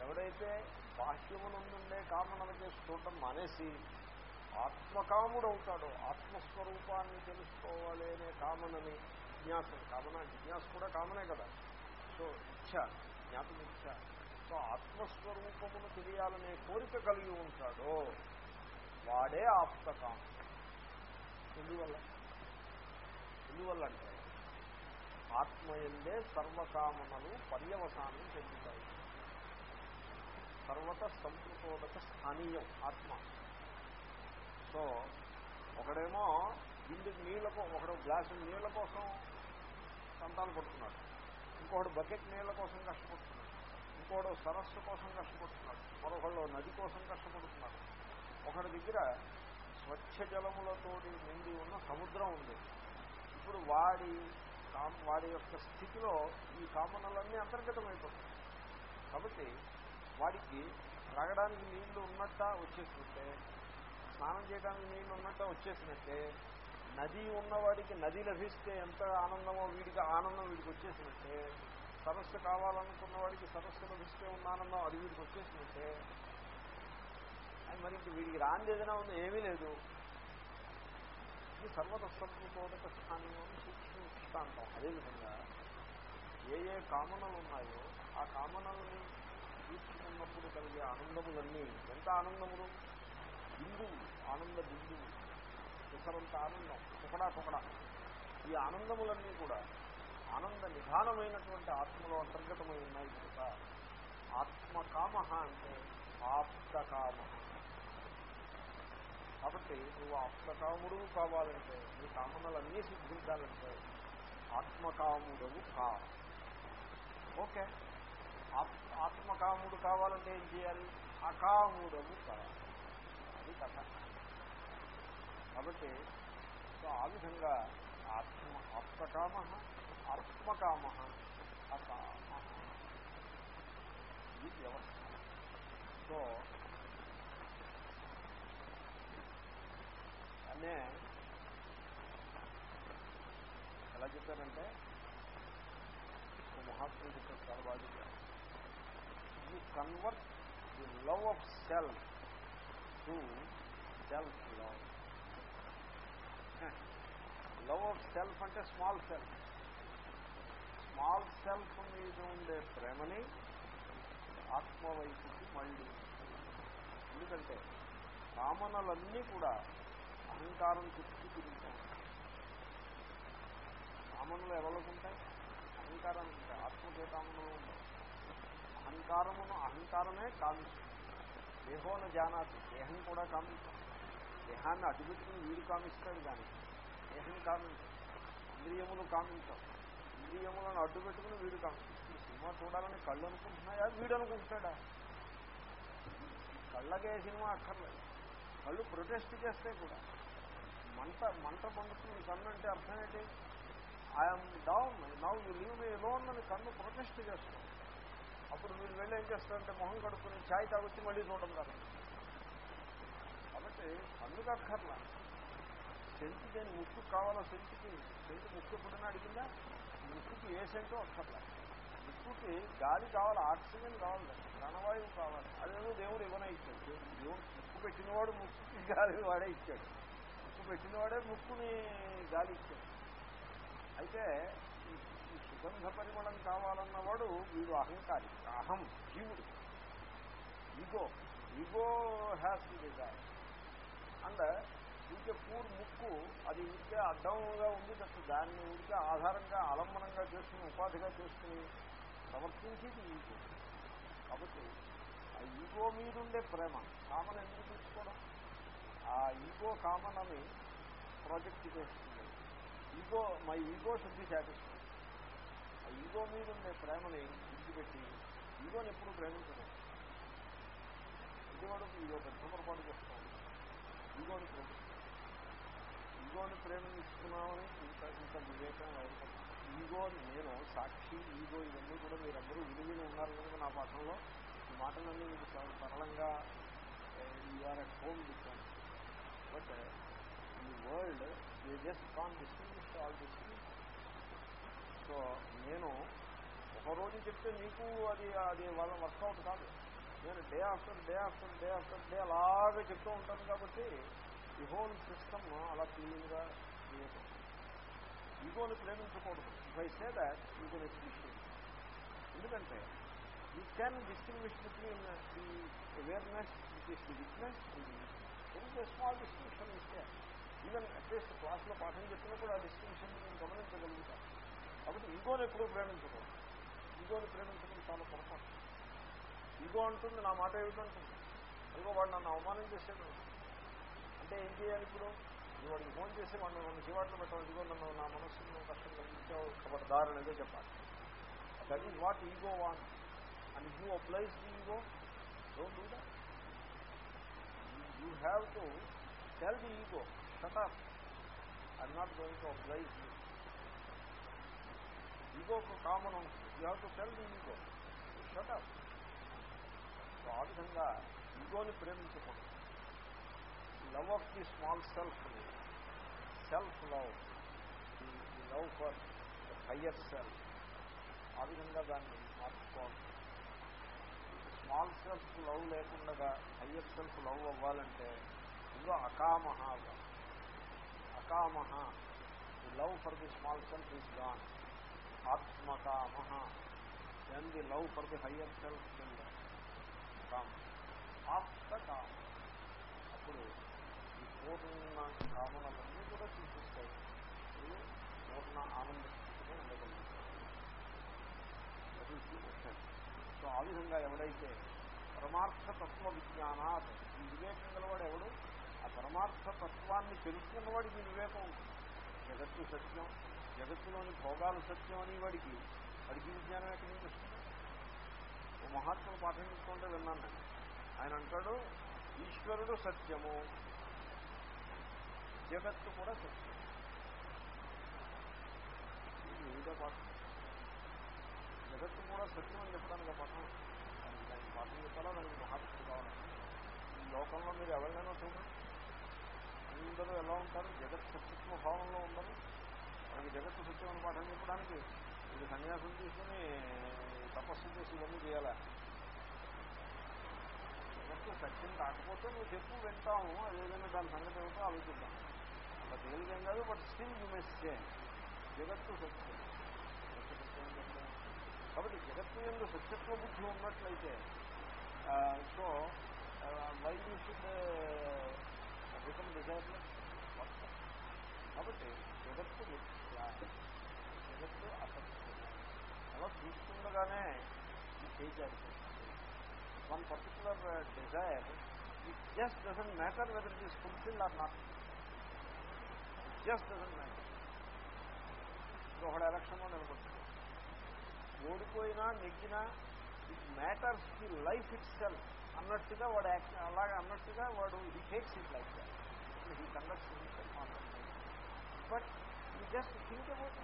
ఎవడైతే బాహ్యమునందుండే కామనలు చేసి చూడటం మానేసి ఆత్మకాముడు అవుతాడో ఆత్మస్వరూపాన్ని తెలుసుకోవాలి అనే కామనని జిజ్ఞాసం కామన జిజ్ఞాస కూడా కామనే కదా. సో ఇచ్చ జ్ఞాపకం ఇచ్చ. సో ఆత్మస్వరూపమును తెలియాలనే కోరిక కలిగి ఉంటాడో వాడే ఆప్తకాము. ఎందువల్ల? ఎందువల్ల అంటే ఆత్మయందే సర్వకామనలు పర్యవసానం చెందుతాయి. సర్వత సంస్కృతోదక స్థానీయం ఆత్మ. సో ఒకడేమో ఇంటికి నీళ్ళ ఒకడు గ్లాసు నీళ్ళ కోసం సంతాలు పడుతున్నాడు. ఇంకోడు బకెట్ నీళ్ళ కోసం కష్టపడుతున్నాడు. ఇంకోడు సరస్సు కోసం కష్టపడుతున్నాడు. మరొకళ్ళు నది కోసం కష్టపడుతున్నాడు ఒకడి దగ్గర స్వచ్ఛ జలములతోటి నిండి ఉన్న సముద్రం ఉంది. ఇప్పుడు వాడి వాడి యొక్క స్థితిలో ఈ కామనలన్నీ అంతర్గతమైపోతాయి. కాబట్టి వాడికి త్రాగడానికి నీళ్ళు ఉన్నట్ట వచ్చేసినట్టే స్నానం చేయడానికి నీళ్ళు ఉన్నట్ట వచ్చేసినట్టే నది ఉన్నవాడికి నది లభిస్తే ఎంత ఆనందమో వీడికి ఆనందం వీడికి వచ్చేసినట్టే సరస్సు కావాలనుకున్న వాడికి సరస్సు లభిస్తే ఉన్న ఆనందం అది వీడికి వచ్చేసినట్టే. మరి ఇంక వీడికి రాంది ఏదైనా ఉంది ఏమీ లేదు. ఇది సర్వతత్వోదక స్థానంలో సూక్ష్మ దృష్టాంతం. అదేవిధంగా ఏ ఏ కామనలు ఉన్నాయో ఆ కామనల్ని చూసుకున్నప్పుడు కలిగే ఆనందములన్నీ ఎంత ఆనందములు? బిందువు ఆనంద బిందువు. ఇసరంత ఆనందం. ఒకడా ఒకడా ఈ ఆనందములన్నీ కూడా ఆనంద నిధానమైనటువంటి ఆత్మలో అంతర్గతమై ఉన్నాయి కనుక ఆత్మకామ అంటే ఆప్తకామ కాబట్టి నువ్వు ఆప్తకాముడు కావాలంటే నీ కామనలన్నీ సిద్ధించాలంటే ఆత్మకాముడవు కా. ఓకే? ఆత్మకాముడు కావాలంటే ఏం చేయాలి? అకాముడము కావాలి. అది కథ. కాబట్టి సో ఆ విధంగా ఆత్మ ఆత్మకామ ఆత్మకామ అకామ. ఇది వ్యవస్థ. సో అనే ఎలా చెప్పారంటే మహాత్ముడు చెప్పారు బాగా చెప్పారు you convert the love of self to self love love of self అంటే స్మాల్ సెల్ఫ్ స్మాల్ సెల్ఫ్ మీద ఉండే ప్రేమని ఆత్మవైపుకి మళ్ళీ ఎందుకంటే కామనలన్నీ కూడా అహంకారం చుట్టూ తిరుగుతాయి. కామనలు ఎవరికి ఉంటాయి? అహంకారానికి ఉంటాయి. ఆత్మకే కామనలు ఉంటాయి. అహంకారమును అహంకారమే కామిస్తుంది దేహోన జానాతి దేహం కూడా కామిస్తుంది దేహాన్ని అడ్డుపెట్టుకుని వీడు కామిస్తాడు కానీ దేహం కామించాం ఇంద్రియములు కామించాం ఇంద్రియములను అడ్డు పెట్టుకుని వీడు కామిస్తాం సినిమా చూడాలని కళ్ళు అనుకుంటున్నాయా? వీడు అనుకుంటున్నాడా? కళ్ళకే సినిమా అక్కర్లేదు. కళ్ళు ప్రొటెస్ట్ చేస్తే కూడా మంట మంట పండుతుంది. కన్ను అంటే అర్థం ఏంటి? I'm down now you leave me alone అని కన్ను ప్రొటెస్ట్ చేస్తాం అప్పుడు మీరు వెళ్ళి ఏం చేస్తారంటే మొహం కడుక్కుని ఛాయ్ తాగొచ్చి మళ్ళీ చూడడం కాదు. కాబట్టి అందుకు అక్కర్లా. సెంటు దేని ముక్కు కావాలో సెంటుకి సెంటు ముక్కు ఎప్పుడైనా అడిగిందా? ముక్కుకి ఏ సెంటో అక్కర్లా. ముక్కుకి గాలి కావాలి ఆక్సిజన్ కావాలి ప్రాణవాయువు కావాలి. అదేదో దేవుడు ఇవ్వనే ఇచ్చాడు. దేవుడు ముక్కు పెట్టినవాడు ముక్కుకి గాలి వాడే ఇచ్చాడు. ముక్కు పెట్టినవాడే ముక్కుని గాలి ఇచ్చాడు. అయితే సుగంధ పరిమళం కావాలన్నవాడు వీడు అహంకారి అహం జీవుడు. Ego ego has the desire and ఇంకే పూర్ ముక్కు అది ఇంకే అడ్డంగా ఉంది తప్ప దాన్ని ఊరికే ఆధారంగా ఆలంబనంగా చేసుకుని ఉపాధిగా చేసుకుని సమర్పించేది ఈగో కాబట్టి ఆ ఈగో మీదుండే ప్రేమ కామన్ ఎందుకు తీసుకోవడం? ఆ ఈగో కామన్ అని ప్రాజెక్ట్ చేస్తుంది ఈగో మై ఈగో శుద్ధి సాటిస్తుంది ఈగో మీద ఉండే ప్రేమని విడిచిపెట్టి ఈగోని ఎప్పుడు ప్రేమించడం ఇది ఈగో పెద్ద పొరపాటు చేస్తాం ఈగోని ప్రేమిస్తాం ఈగోని ప్రేమిస్తున్నామని ఇంత ఇంత వివేకం ఈగో నేను సాక్షి ఈగో ఇవన్నీ కూడా మీరందరూ విలువలు ఉన్నారు కనుక నా పాఠంలో ఈ మాటలన్నీ మీకు చాలా సరళంగా you're at home difference but ఈ world a just can distinguish all distinct so నేను ఒకరోజు చెప్తే మీకు అది అది వాళ్ళ వర్కౌట్ కాదు. నేను day after day after day after day అలాగే చెప్తూ ఉంటాను కాబట్టి ఈ హోల్ సిస్టమ్ అలా క్లీన్గా క్రియేట్ అవుతుంది ఈగోని ప్రేమించకూడదు. ఇఫ్ ఐ సే దాట్ ఈగోని అప్రిషియేట్ ఎందుకంటే you can distinguish between the awareness which is the witness the small distinction ఇస్తే ఈవెన్ అట్లీస్ట్ క్లాస్లో పాఠం చెప్పినప్పుడు ఆ డిస్టింక్షన్ నేను గమనించగలుగుతాను కాబట్టి ఈగోని ఎప్పుడూ ప్రేమించకూడదు. ఈగోని ప్రేమించడం చాలా పొరపాటు. ఈగో అంటుంది నా మాట ఏమిటంటుంది అదిగో వాడు నన్ను అవమానం చేసేది అంటే ఏం చేయాలి ఇప్పుడు? నువ్వు వాడికి ఫోన్ చేసి వాడిని నన్ను జీవాట్లు పెట్టాలి ఇదిగో నన్ను నా మనస్సును కష్టం కలిగించావు. కాబట్టి దారుణంగా చెప్పాలి. That is what ego want and you applies the ego. Don't do that you have to tell the ego shut I I'm not going to applies you ఈగోకు కామన్. ఉంటుంది you have to sell the ego shut up so ఆ విధంగా ఈగోని ప్రేమించకూడదు. Love of the small self self love the love for higher self ఆ విధంగా దాన్ని మార్చుకోవాలి. Small self love లేకుండా హయ్యర్ సెల్ఫ్ లవ్ అవ్వాలంటే ఇందులో అకామహ అవ్వాలి. అకామహ the love for the small self is gone ఆత్మకామ. Then the love for the higher self కామ. ఆప్తకామ. అప్పుడు ఈ పూర్ణ కామనలన్నీ కూడా చూపిస్తాయి. పూర్ణ ఆనంద ఉండగలుగుతారు అది సో ఆ విధంగా ఎవడైతే పరమార్థ తత్వ విజ్ఞానాత్ ఈ వివేకం గలవాడు ఎవడు? ఆ పరమార్థ తత్వాన్ని తెలుసుకున్నవాడికి వివేకం. ఉంటుంది జగత్తు సత్యం. జగత్తులోని భోగాలు సత్యం అని వాడికి వాడికి విజ్ఞానం ఎక్కడి నుంచి వస్తుంది? ఓ మహాత్ములు పాఠించుకుంటే విన్నాను నేను. ఆయన అంటాడు ఈశ్వరుడు సత్యము జగత్తు కూడా సత్యం. ఇది ఏదో పాఠం. జగత్తు కూడా సత్యం అని చెప్పడానికి పాఠం. దానికి పాఠం చెప్పాలా దానికి మహాత్ములు కావాలి? ఈ లోకంలో మీరు ఎవరినైనా చూడండి. అందరూ ఎలా ఉంటారు? జగత్ సత్యత్వ భావంలో ఉండరు. మనకి జగత్తు సత్యం అని పాఠం చెప్పడానికి ఇది సన్యాసం తీసుకుని తపస్సు చేసి ఇవన్నీ చేయాలా జగత్తు సత్యం కాకపోతే నువ్వు చెప్పు వింటాము అదేవిధంగా దాని సంగతి ఏమిటో ఆలోచిద్దాం అలా తేలికేం కాదు బట్ స్టిల్ యూ మెస్ చే జగత్తు సత్యం జగత్తు సత్యం అంటే ఏంటి? కాబట్టి జగత్తు ఎందు సత్యత్వ బుద్ధి ఉన్నట్లయితే so why you should become desireless కాబట్టి జగత్తు మిథ్య జగత్తు అసత్యం అలా చూస్తుండగానే ఈ చేజారిపోతుంది one particular desire it just doesn't matter whether it is fulfil or not just doesn't matter ఇప్పుడు ఒకడు ఎలక్షన్లో నిలబడుతుంది. ఓడిపోయినా నెగ్గినా it matters the life itself అన్నట్టుగా వాడు యాక్ట్ అలాగే అన్నట్టుగా వాడు he takes it life that he conducts but ఈ జస్ట్ థింక్ అబౌట్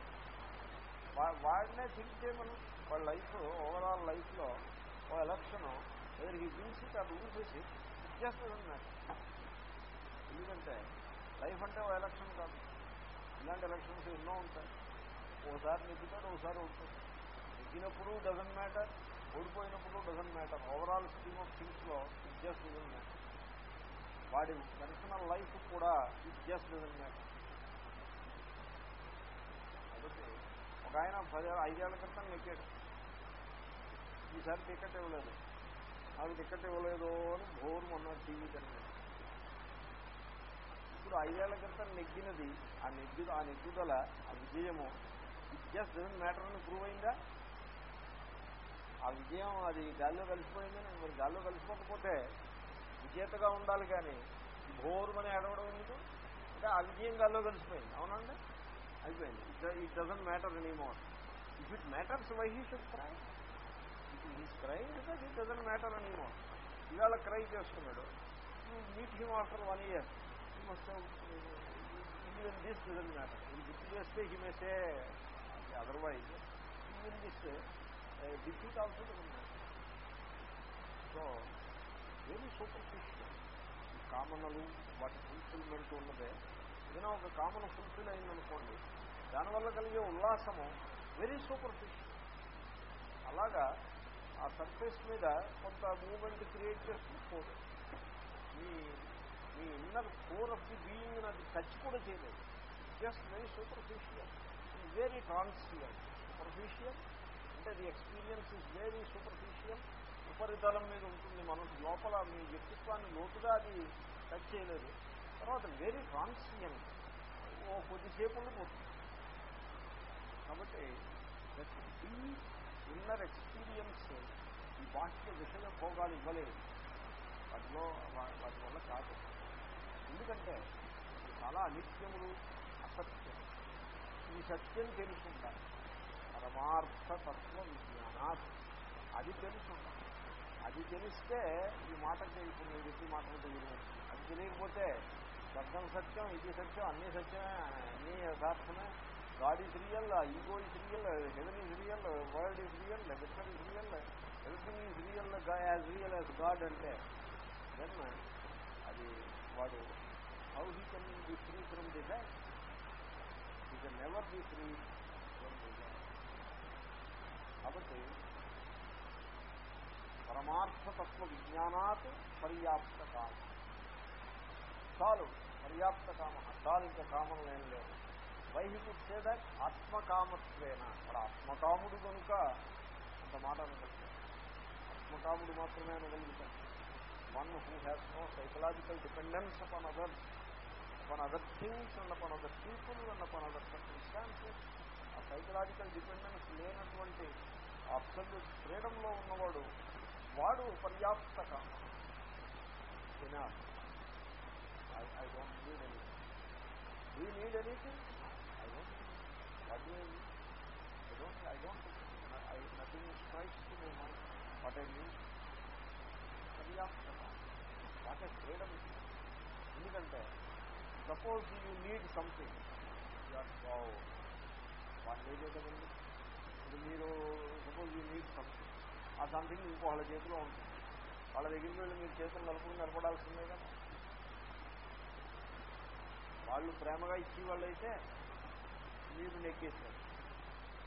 వాడినే థింక్ చేయమను. వాళ్ళ లైఫ్ ఓవరాల్ లైఫ్లో ఓ ఎలక్షన్ ఎదురు హీ విన్స్ ఇట్ అది ఊసేసి ఇట్ జస్ట్ ఎందుకంటే లైఫ్ అంటే ఓ ఎలక్షన్ కాదు. ఇలాంటి ఎలక్షన్స్ ఎన్నో ఉంటాయి. ఓసారి నెగ్గుతాడు ఓసారి ఉంటుంది నెగ్గినప్పుడు డజన్ మ్యాటర్ ఓడిపోయినప్పుడు doesn't matter overall scheme of థింగ్స్లో it just doesn't matter వాడి పర్సనల్ లైఫ్ కూడా ఇట్ జస్ట్ డజన్ మ్యాటర్ కాబట్టి ఒక ఆయన పది ఐదేళ్ళ క్రితం నెగ్గాడు ఈసారి టికెట్ ఇవ్వలేదు. నాకు టికెట్ ఇవ్వలేదు అని భోరు మొన్న టీవీ తెలియదు ఇప్పుడు ఐదేళ్ళ క్రితం నెగ్గినది. ఆ నెగ్గు ఆ నెగ్గుదల ఆ విజయము జస్ట్ డజన్ మ్యాటర్ అని ప్రూవ్ అయిందా? ఆ విజయం అది గాల్లో కలిసిపోయిందని మరి గాల్లో కలిసిపోకపోతే విజేతగా ఉండాలి కానీ భోరుమని అడవడం ఎందుకు? అంటే ఆ విజయం గాల్లో కలిసిపోయింది. అవునండి అయిపోయింది. It doesn't matter any more if it matters why he should cry he's cry because it doesn't matter any more ఇవాళ క్రై చేస్తున్నాడు. Meet him after one year even this doesn't matter ఇది గుర్తు చేస్తే he may otherwise even this defeat also so very superficial ఈ కామనలు వాటి fulfilment ఉన్నదే. ఏదైనా ఒక కామన్ ఫుల్ఫిల్ అయిందనుకోండి దానివల్ల కలిగే ఉల్లాసము వెరీ సూపర్ఫిషియల్ అలాగా ఆ సర్ఫేస్ మీద కొంత మూమెంట్ క్రియేట్ చేస్తూ పోదు. మీ మీ inner core of the being అది టచ్ కూడా చేయలేదు. Just very superficial very transient superficial అంటే the experience is very superficial ఉపరితలం మీద ఉంటుంది మనసు. లోపల మీ వ్యక్తిత్వాన్ని లోతుగా అది టచ్ చేయలేదు. తర్వాత వెరీ ట్రాన్సియంట్ ఓ కొద్దిసేపు ఉండిపోతుంది. కాబట్టి ఈ ఇన్నర్ ఎక్స్పీరియన్స్ ఈ బాహ్య విషయ భోగాలు ఇవ్వలేదు. వాటిలో వాటి వల్ల కాదు. ఎందుకంటే చాలా అనిత్యములు అసత్యం. ఈ సత్యం తెలుసుంటారు పరమార్థ తత్వ విజ్ఞానాత్. అది తెలుసుంటారు అది తెలిస్తే ఈ మాటలు ఇప్పుడు నేను చెప్పి మాటలు తెలియదు. అది తెలియకపోతే స్వర్గం సత్యం ఇది సత్యం అన్ని సత్యమే అన్ని యథార్థమే God is real ego is real heaven is real world is real victor is real everything is real as real as God అంటే దెన్ అది వాడు how he can be free from desire he can never be free from desire కాబట్టి పరమార్థతత్వ విజ్ఞానాత్ పర్యాప్త కామ. చాలు పర్యాప్త కామ. చాలు ఇంకా కామం లేని లేవు వైహి కుట్సే ఆత్మకామత్వేన. మరి ఆత్మకాముడు కనుక అంత మాట అనగలుగుతాడు ఆత్మకాముడు మాత్రమే అనగలుగుతాడు. One who has no psychological dependence upon others upon other things and upon other people and upon other circumstances ఆ సైకలాజికల్ డిపెండెన్స్ లేనటువంటి అబ్సల్యూట్ ఫ్రీడంలో ఉన్నవాడు వాడు పర్యాప్త కామ I don't need anything we need anything you need anything? I don't. What do I need? I don't. I don't. I, nothing strikes to my mind. What I need? పర్యాప్త what a freedom ఎందుకంటే suppose you need something you're wow వాళ్ళు లేదే ఇప్పుడు మీరు suppose you need something ఆ something ఇంకో వాళ్ళ చేతిలో ఉంటుంది వాళ్ళ దగ్గరికి వెళ్ళి మీరు చేతులు నలుపుకుని నిలబడాల్సిందే కదా వాళ్ళు ప్రేమగా ఇచ్చి వాళ్ళైతే మీరు నెక్కేశారు.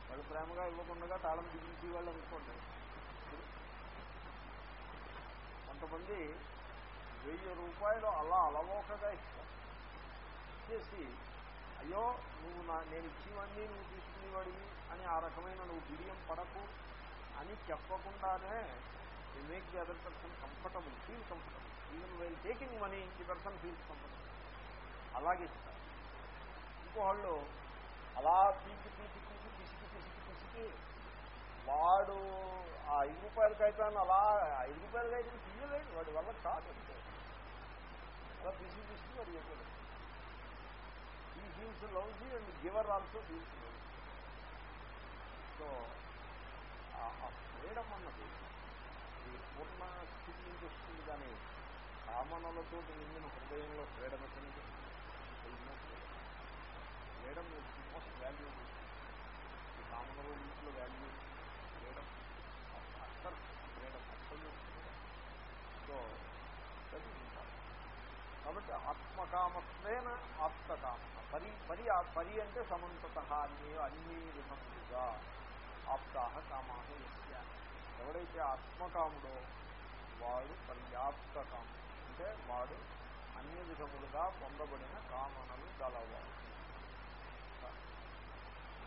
వాళ్ళు ప్రేమగా ఇవ్వకుండా తాళం బిగించి వాళ్ళు అనుకోండి. కొంతమంది వెయ్యి రూపాయలు అలా అలవోకగా ఇస్తారు. ఇచ్చేసి అయ్యో నువ్వు నా నేను ఇచ్చేవన్నీ నువ్వు తీసుకునేవాడివి అని ఆ రకమైన నువ్వు బిడియం పడకు అని చెప్పకుండానే you make the other person comfortable feel comfortable even well taking money the person feels comfortable అలాగే ఇస్తారు. ఇంకోళ్ళు అలా పీకి పీకి పీకి పిసికి పిసికి పిసికి. వాడు ఆ ఐదు రూపాయల కాగితాన్ని అలా ఐదు రూపాయల కాగితం తీయలేడు వాడి వల్ల కాదు అలా పిసికి పిసికి వాడు చెప్పలేదు ఈ హీల్స్ లవ్జీ and giver also feels so ఆ ఫ్రీడమ్ అన్నది ఇది పూర్ణ స్థితి నుంచి వస్తుంది కానీ కామనలతో నిండిన హృదయంలో ఫ్రీడమ్ ఎక్కడి నుంచి ఫ్రీడమ్ మోస్ట్ వాల్యూబుల్ ఈ కామనలో ఇంట్లో value freedom అక్కర్ freedom absolute freedom so that is important కాబట్టి ఆత్మకామత్వేన ఆప్తకామ పరి పరి పరి అంటే సమంతత అన్ని అన్ని విధములుగా. ఆప్తాహ కామాహ యస్య. ఎవడైతే ఆత్మకాముడో వాడు పర్యాప్త అంటే వాడు అన్ని విధములుగా పొందబడిన కామనలు గలవాడు.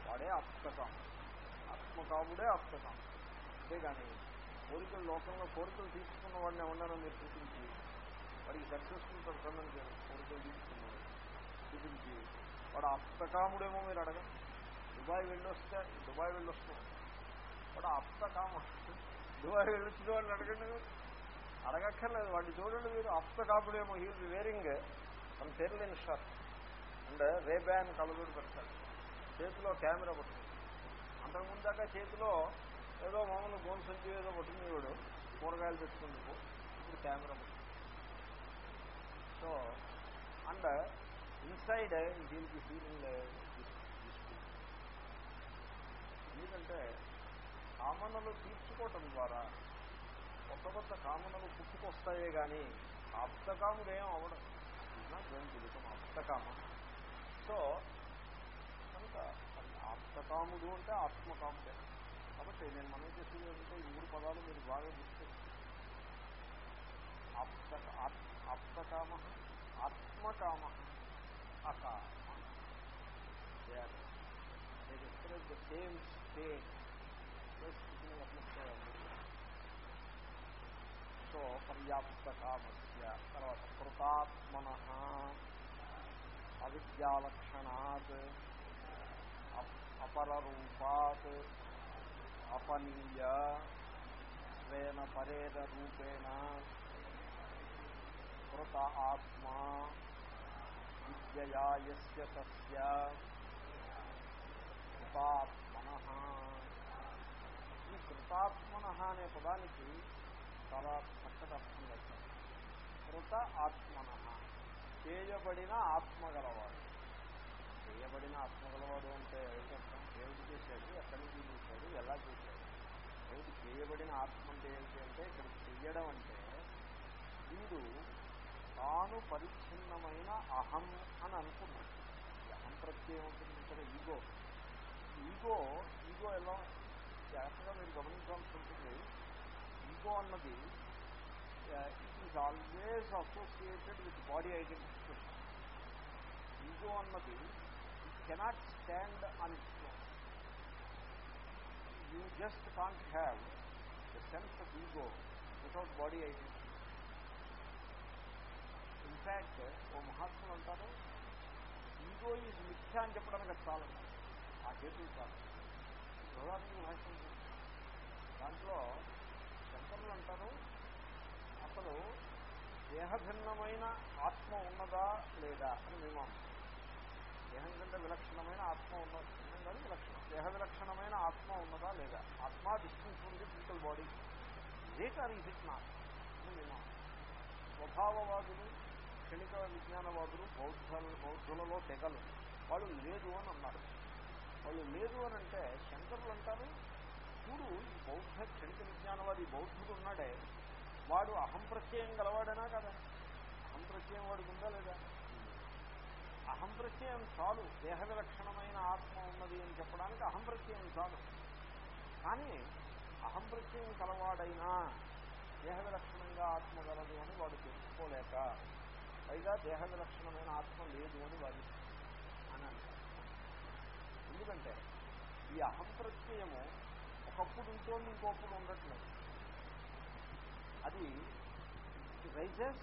వాడే ఆప్తకాముడు. ఆత్మకాముడే ఆప్తకాముడు. అంతేగాని కోరికలు లోకంలో కోరికలు తీసుకున్న వాడిని ఎవరన్నా మీరు చూపించి. వాడికి సక్సెస్ఫుల్ పర్సన్ అని పేరు చూపించి. వాడు అప్తకాముడేమో మీరు అడగండి. దుబాయ్ వెళ్ళొస్తే దుబాయ్ వెళ్ళొస్తాం. వాడు అప్తకాము దుబాయ్ వెళ్ళొచ్చిన వాళ్ళని అడగండి. అడగక్కర్లేదు. వాడిని చూడండి మీరు. అప్తకాముడేమో. హీ బి వేరింగ్ మన terylene shirt and Ray Ban Kalagudu పెడతాడు. చేతిలో కెమెరా పట్టుకుంది. అంతకుముందు దాకా చేతిలో ఏదో మామూలు గోన్ సంచి ఏదో పట్టుకునేవాడు. కూరగాయలు పెట్టుకుందుకు ఇప్పుడు కెమెరా సో అండ్ ఇన్సైడ్ దీనికి ఫీలింగ్ ఎందుకంటే కామనలు తీర్చుకోవటం ద్వారా కొత్త కొత్త కామనలు పుట్టుకొస్తాయే కానీ ఆప్తకాముడు ఏం అవ్వడం. నాట్ గోయింగ్ ఆప్తకామ సో కనుక ఆప్తకాముడు అంటే ఆత్మకాముడే. కాబట్టి నేను మనం చేసేది ఏంటంటే ఈ మూడు పదాలు మీరు బాగా గుర్తు ఆప్త ఆత్మ ఆత్మకామ ఆత్మకామ అకామ express the same state so పర్యాప్త కామస్య తర్వాత కృతాత్మన అవిద్యాలక్షణాత్ అపరూపాత్ అపనీయ స్వేన పరేద రూపేణ కృత ఆత్మా విద్యయా యస్య తస్య కృతాత్మన. ఈ కృతాత్మన అనే పదానికి చాలా చక్కటి అర్థం వేశారు కృత ఆత్మన. చేయబడిన ఆత్మ గలవాడు. చేయబడిన ఆత్మ గలవాడు అంటే ఏమిటర్థం ఏమిటి చేశాడు ఎక్కడి నుంచి చేశాడు ఎలా చేశాడు? ఏమిటి? చేయబడిన ఆత్మ అంటే ఏంటి అంటే ఇక్కడ చెయ్యడం అంటే వీడు తాను పరిచ్ఛిన్నమైన అహం అని అనుకున్నాడు. ఈ అహం ప్రత్యయం ఉంటుంది ఇక్కడ ఈగో ఈగో ఈగో ఎలా? జాగ్రత్తగా మీరు గమనించాల్సి ఉంటుంది. ఈగో అన్నది it is always associated with body identification ego అన్నది it cannot stand on its you just can't have the sense of ego without body identification in fact ఓ మహాత్ములు అంటారు ఈగో ఈజ్ మిథ్య అని చెప్పడానికి చాలు చాలండి ఆ చేతులు చాలు. బృహదాత్మ భాష్యం దాంట్లో శంకరులు అంటారు అసలు దేహభిన్నమైన ఆత్మ ఉన్నదా లేదా? అని మీమాంస దేహం కంటే విలక్షణమైన ఆత్మ ఉన్నది విలక్షణం. దేహ విలక్షణమైన ఆత్మ ఉన్నదా లేదా? ఆత్మ డిస్టింగ్ ఉంది ఫిజికల్ బాడీ ఇదే కాదు ఇది నాట్ అని మీమాంస స్వభావవాదులు క్షణిక విజ్ఞానవాదులు బౌద్ధ బౌద్ధులలో తెగలు. వాళ్ళు లేదు అని అన్నారు. వాళ్ళు లేదు అని అంటే శంకరులు అంటారు. చూడు ఈ బౌద్ధ క్షణిక విజ్ఞానవాది బౌద్ధుడు ఉన్నాడే. వాడు అహం ప్రత్యయం గలవాడనా కదా? అహం ప్రత్యయం వాడికి ఉందా లేదా? అహం ప్రత్యయం చాలు. దేహ విలక్షణమైన ఆత్మ ఉన్నది అని చెప్పడానికి అహం ప్రత్యయం చాలు. కానీ అహం ప్రత్యయం కలవాడైనా దేహ విలక్షణంగా ఆత్మ గలదు అని వాడు తెలుసుకోలేక పైగా దేహ విలక్షణమైన ఆత్మ లేదు అని వాదిస్తుంది అని అంటారు ఎందుకంటే ఈ అహం ప్రత్యయము ఒకప్పుడు ఉంటుంది ఇంకొకప్పుడు ఉండట్లేదు. అది రైజెస్